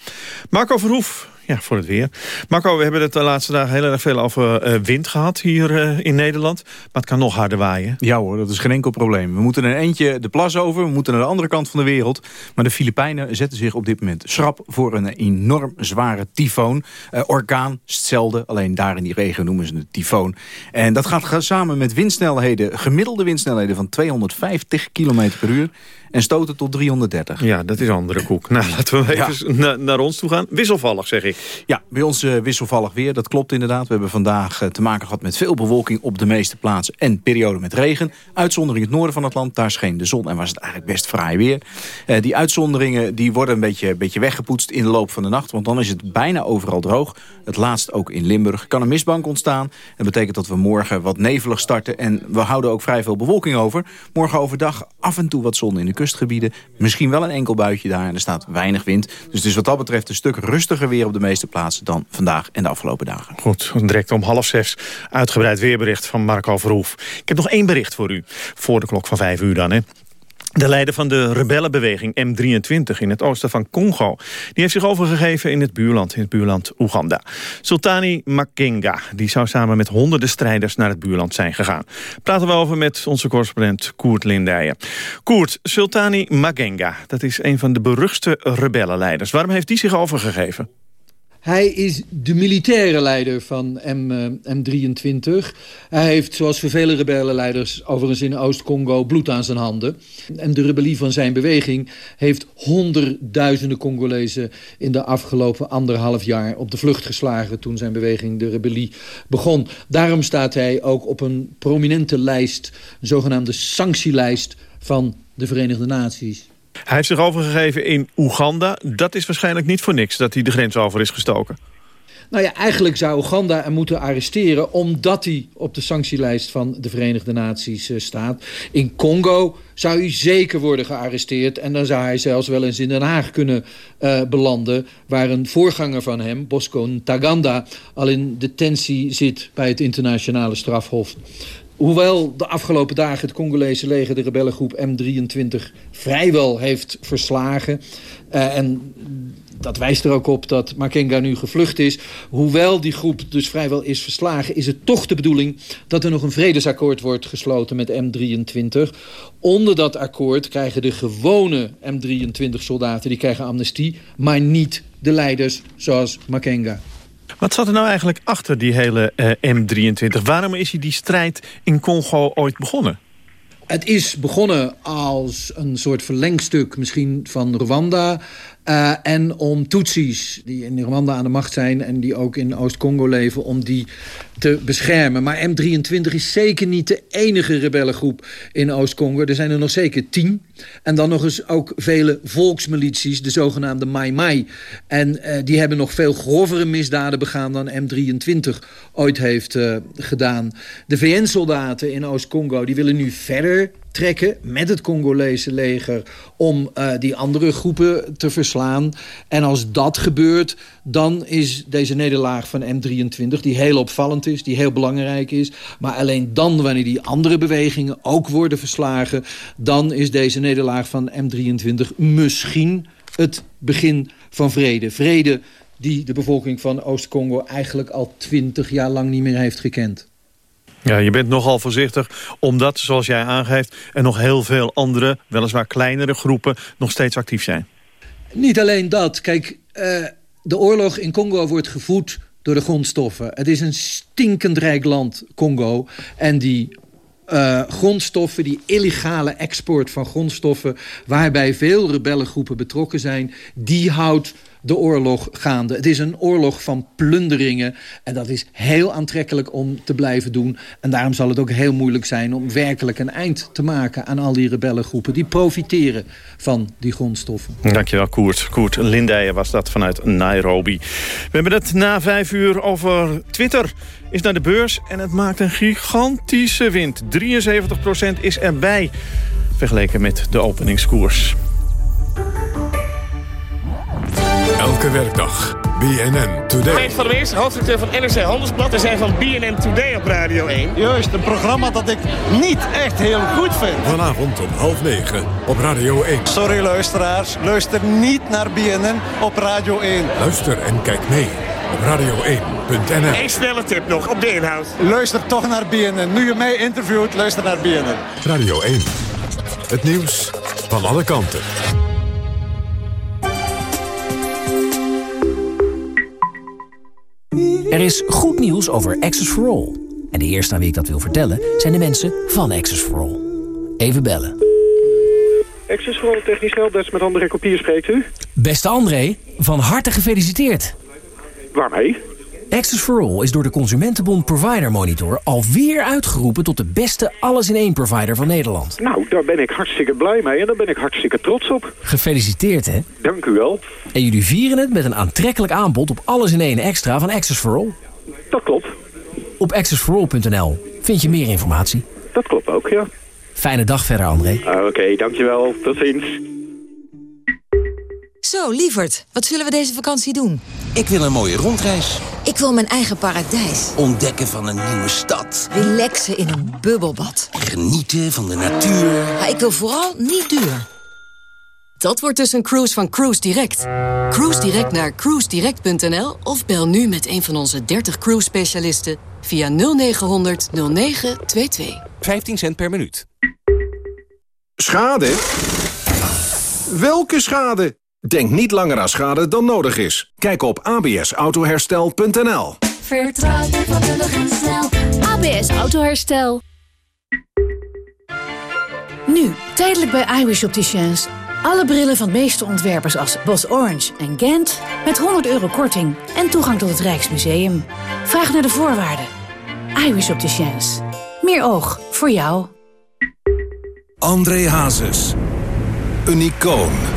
Marco Verhoef ja, voor het weer. Marco, we hebben het de laatste dagen heel erg veel over uh, wind gehad hier uh, in Nederland. Maar het kan nog harder waaien. Ja hoor, dat is geen enkel probleem. We moeten een eentje de plas over, we moeten naar de andere kant van de wereld. Maar de Filipijnen zetten zich op dit moment schrap voor een enorm zware tyfoon. Uh, orkaan hetzelfde, alleen daar in die regio noemen ze het tyfoon. En dat gaat samen met windsnelheden, gemiddelde windsnelheden van 250 km per uur en stoten tot 330. Ja, dat is andere koek. Nou, laten we even na, naar ons toe gaan. Wisselvallig, zeg ik. Ja, bij ons uh, wisselvallig weer. Dat klopt inderdaad. We hebben vandaag uh, te maken gehad met veel bewolking op de meeste plaatsen... en periode met regen. Uitzondering het noorden van het land. Daar scheen de zon en was het eigenlijk best fraai weer. Uh, die uitzonderingen die worden een beetje, beetje weggepoetst in de loop van de nacht. Want dan is het bijna overal droog. Het laatst ook in Limburg. Kan een mistbank ontstaan. Dat betekent dat we morgen wat nevelig starten. En we houden ook vrij veel bewolking over. Morgen overdag af en toe wat zon in de kustgebieden. Misschien wel een enkel buitje daar en er staat weinig wind. Dus is wat dat betreft een stuk rustiger weer op de meeste plaatsen dan vandaag en de afgelopen dagen. Goed, direct om half zes uitgebreid weerbericht van Marco Verhoef. Ik heb nog één bericht voor u, voor de klok van vijf uur dan. Hè. De leider van de rebellenbeweging M23 in het oosten van Congo... die heeft zich overgegeven in het buurland, in het buurland Oeganda. Sultani Makenga die zou samen met honderden strijders naar het buurland zijn gegaan. Praten we over met onze correspondent Koert Lindijen. Koert, Sultani Makenga, dat is een van de beruchtste rebellenleiders. Waarom heeft die zich overgegeven? Hij is de militaire leider van uh, M23. Hij heeft, zoals voor vele rebellenleiders overigens in Oost-Congo, bloed aan zijn handen. En de rebellie van zijn beweging heeft honderdduizenden Congolezen in de afgelopen anderhalf jaar op de vlucht geslagen toen zijn beweging de rebellie begon. Daarom staat hij ook op een prominente lijst, een zogenaamde sanctielijst van de Verenigde Naties. Hij heeft zich overgegeven in Oeganda. Dat is waarschijnlijk niet voor niks dat hij de grens over is gestoken. Nou ja, eigenlijk zou Oeganda hem moeten arresteren... omdat hij op de sanctielijst van de Verenigde Naties uh, staat. In Congo zou hij zeker worden gearresteerd... en dan zou hij zelfs wel eens in Den Haag kunnen uh, belanden... waar een voorganger van hem, Bosco Ntaganda... al in detentie zit bij het internationale strafhof. Hoewel de afgelopen dagen het Congolese leger de rebellengroep M23 vrijwel heeft verslagen. Uh, en dat wijst er ook op dat Makenga nu gevlucht is. Hoewel die groep dus vrijwel is verslagen... is het toch de bedoeling dat er nog een vredesakkoord wordt gesloten met M23. Onder dat akkoord krijgen de gewone M23-soldaten... die krijgen amnestie, maar niet de leiders zoals Makenga. Wat zat er nou eigenlijk achter die hele uh, M23? Waarom is die strijd in Congo ooit begonnen? Het is begonnen als een soort verlengstuk misschien van Rwanda... Uh, en om Tutsis, die in Rwanda aan de macht zijn... en die ook in Oost-Congo leven, om die te beschermen. Maar M23 is zeker niet de enige rebellengroep in Oost-Congo. Er zijn er nog zeker tien. En dan nog eens ook vele volksmilities, de zogenaamde Mai Mai. En uh, die hebben nog veel grovere misdaden begaan... dan M23 ooit heeft uh, gedaan. De VN-soldaten in Oost-Congo willen nu verder trekken met het Congolese leger... om uh, die andere groepen te verslaan. En als dat gebeurt, dan is deze nederlaag van M23... die heel opvallend is, die heel belangrijk is... maar alleen dan, wanneer die andere bewegingen ook worden verslagen... dan is deze nederlaag van M23 misschien het begin van vrede. Vrede die de bevolking van Oost-Congo eigenlijk al twintig jaar lang niet meer heeft gekend. Ja, je bent nogal voorzichtig, omdat, zoals jij aangeeft... er nog heel veel andere, weliswaar kleinere groepen... nog steeds actief zijn. Niet alleen dat. Kijk, uh, de oorlog in Congo wordt gevoed door de grondstoffen. Het is een stinkend rijk land, Congo. En die uh, grondstoffen, die illegale export van grondstoffen... waarbij veel rebellengroepen betrokken zijn... die houdt de oorlog gaande. Het is een oorlog van plunderingen. En dat is heel aantrekkelijk om te blijven doen. En daarom zal het ook heel moeilijk zijn om werkelijk een eind te maken... aan al die rebellengroepen die profiteren van die grondstoffen. Dankjewel, Koert. Koert Lindijen was dat vanuit Nairobi. We hebben het na vijf uur over Twitter is naar de beurs en het maakt een gigantische wind. 73% is erbij, vergeleken met de openingskoers. Elke werkdag. BNN Today. Meet van Weers, hoofdredacteur van NRC Handelsblad. We zijn van BNN Today op Radio 1. Juist, een programma dat ik niet echt heel goed vind. Vanavond om half negen op Radio 1. Sorry luisteraars, luister niet naar BNN op Radio 1. Luister en kijk mee op radio1.nl. Eén snelle tip nog op de inhoud. Luister toch naar BNN. Nu je mij interviewt, luister naar BNN. Radio 1. Het nieuws van alle kanten. Er is goed nieuws over Access for All. En de eerste aan wie ik dat wil vertellen zijn de mensen van Access for All. Even bellen. Access for All technisch helpdesk met André Kopier spreekt u. Beste André, van harte gefeliciteerd. Waarmee? Access for All is door de Consumentenbond Provider Monitor alweer uitgeroepen tot de beste alles-in-één provider van Nederland. Nou, daar ben ik hartstikke blij mee en daar ben ik hartstikke trots op. Gefeliciteerd, hè? Dank u wel. En jullie vieren het met een aantrekkelijk aanbod op alles-in-één extra van Access for All. Dat klopt. Op accessforall.nl vind je meer informatie. Dat klopt ook, ja. Fijne dag verder, André. Uh, Oké, okay, dankjewel. Tot ziens. Zo, lieverd, wat zullen we deze vakantie doen? Ik wil een mooie rondreis. Ik wil mijn eigen paradijs. Ontdekken van een nieuwe stad. Relaxen in een bubbelbad. Genieten van de natuur. Maar ik wil vooral niet duur. Dat wordt dus een cruise van Cruise Direct. Cruise Direct naar cruisedirect.nl of bel nu met een van onze 30 cruise specialisten via 0900 0922. 15 cent per minuut. Schade? Welke schade? Denk niet langer aan schade dan nodig is. Kijk op absautoherstel.nl. Vertrouw je vakkundig en snel. ABS Autoherstel. Nu, tijdelijk bij iWish Opticians. Alle brillen van de meeste ontwerpers als Bos Orange en Gent... met 100 euro korting en toegang tot het Rijksmuseum. Vraag naar de voorwaarden. iWish Opticians. Meer oog voor jou. André Hazes. Een icoon.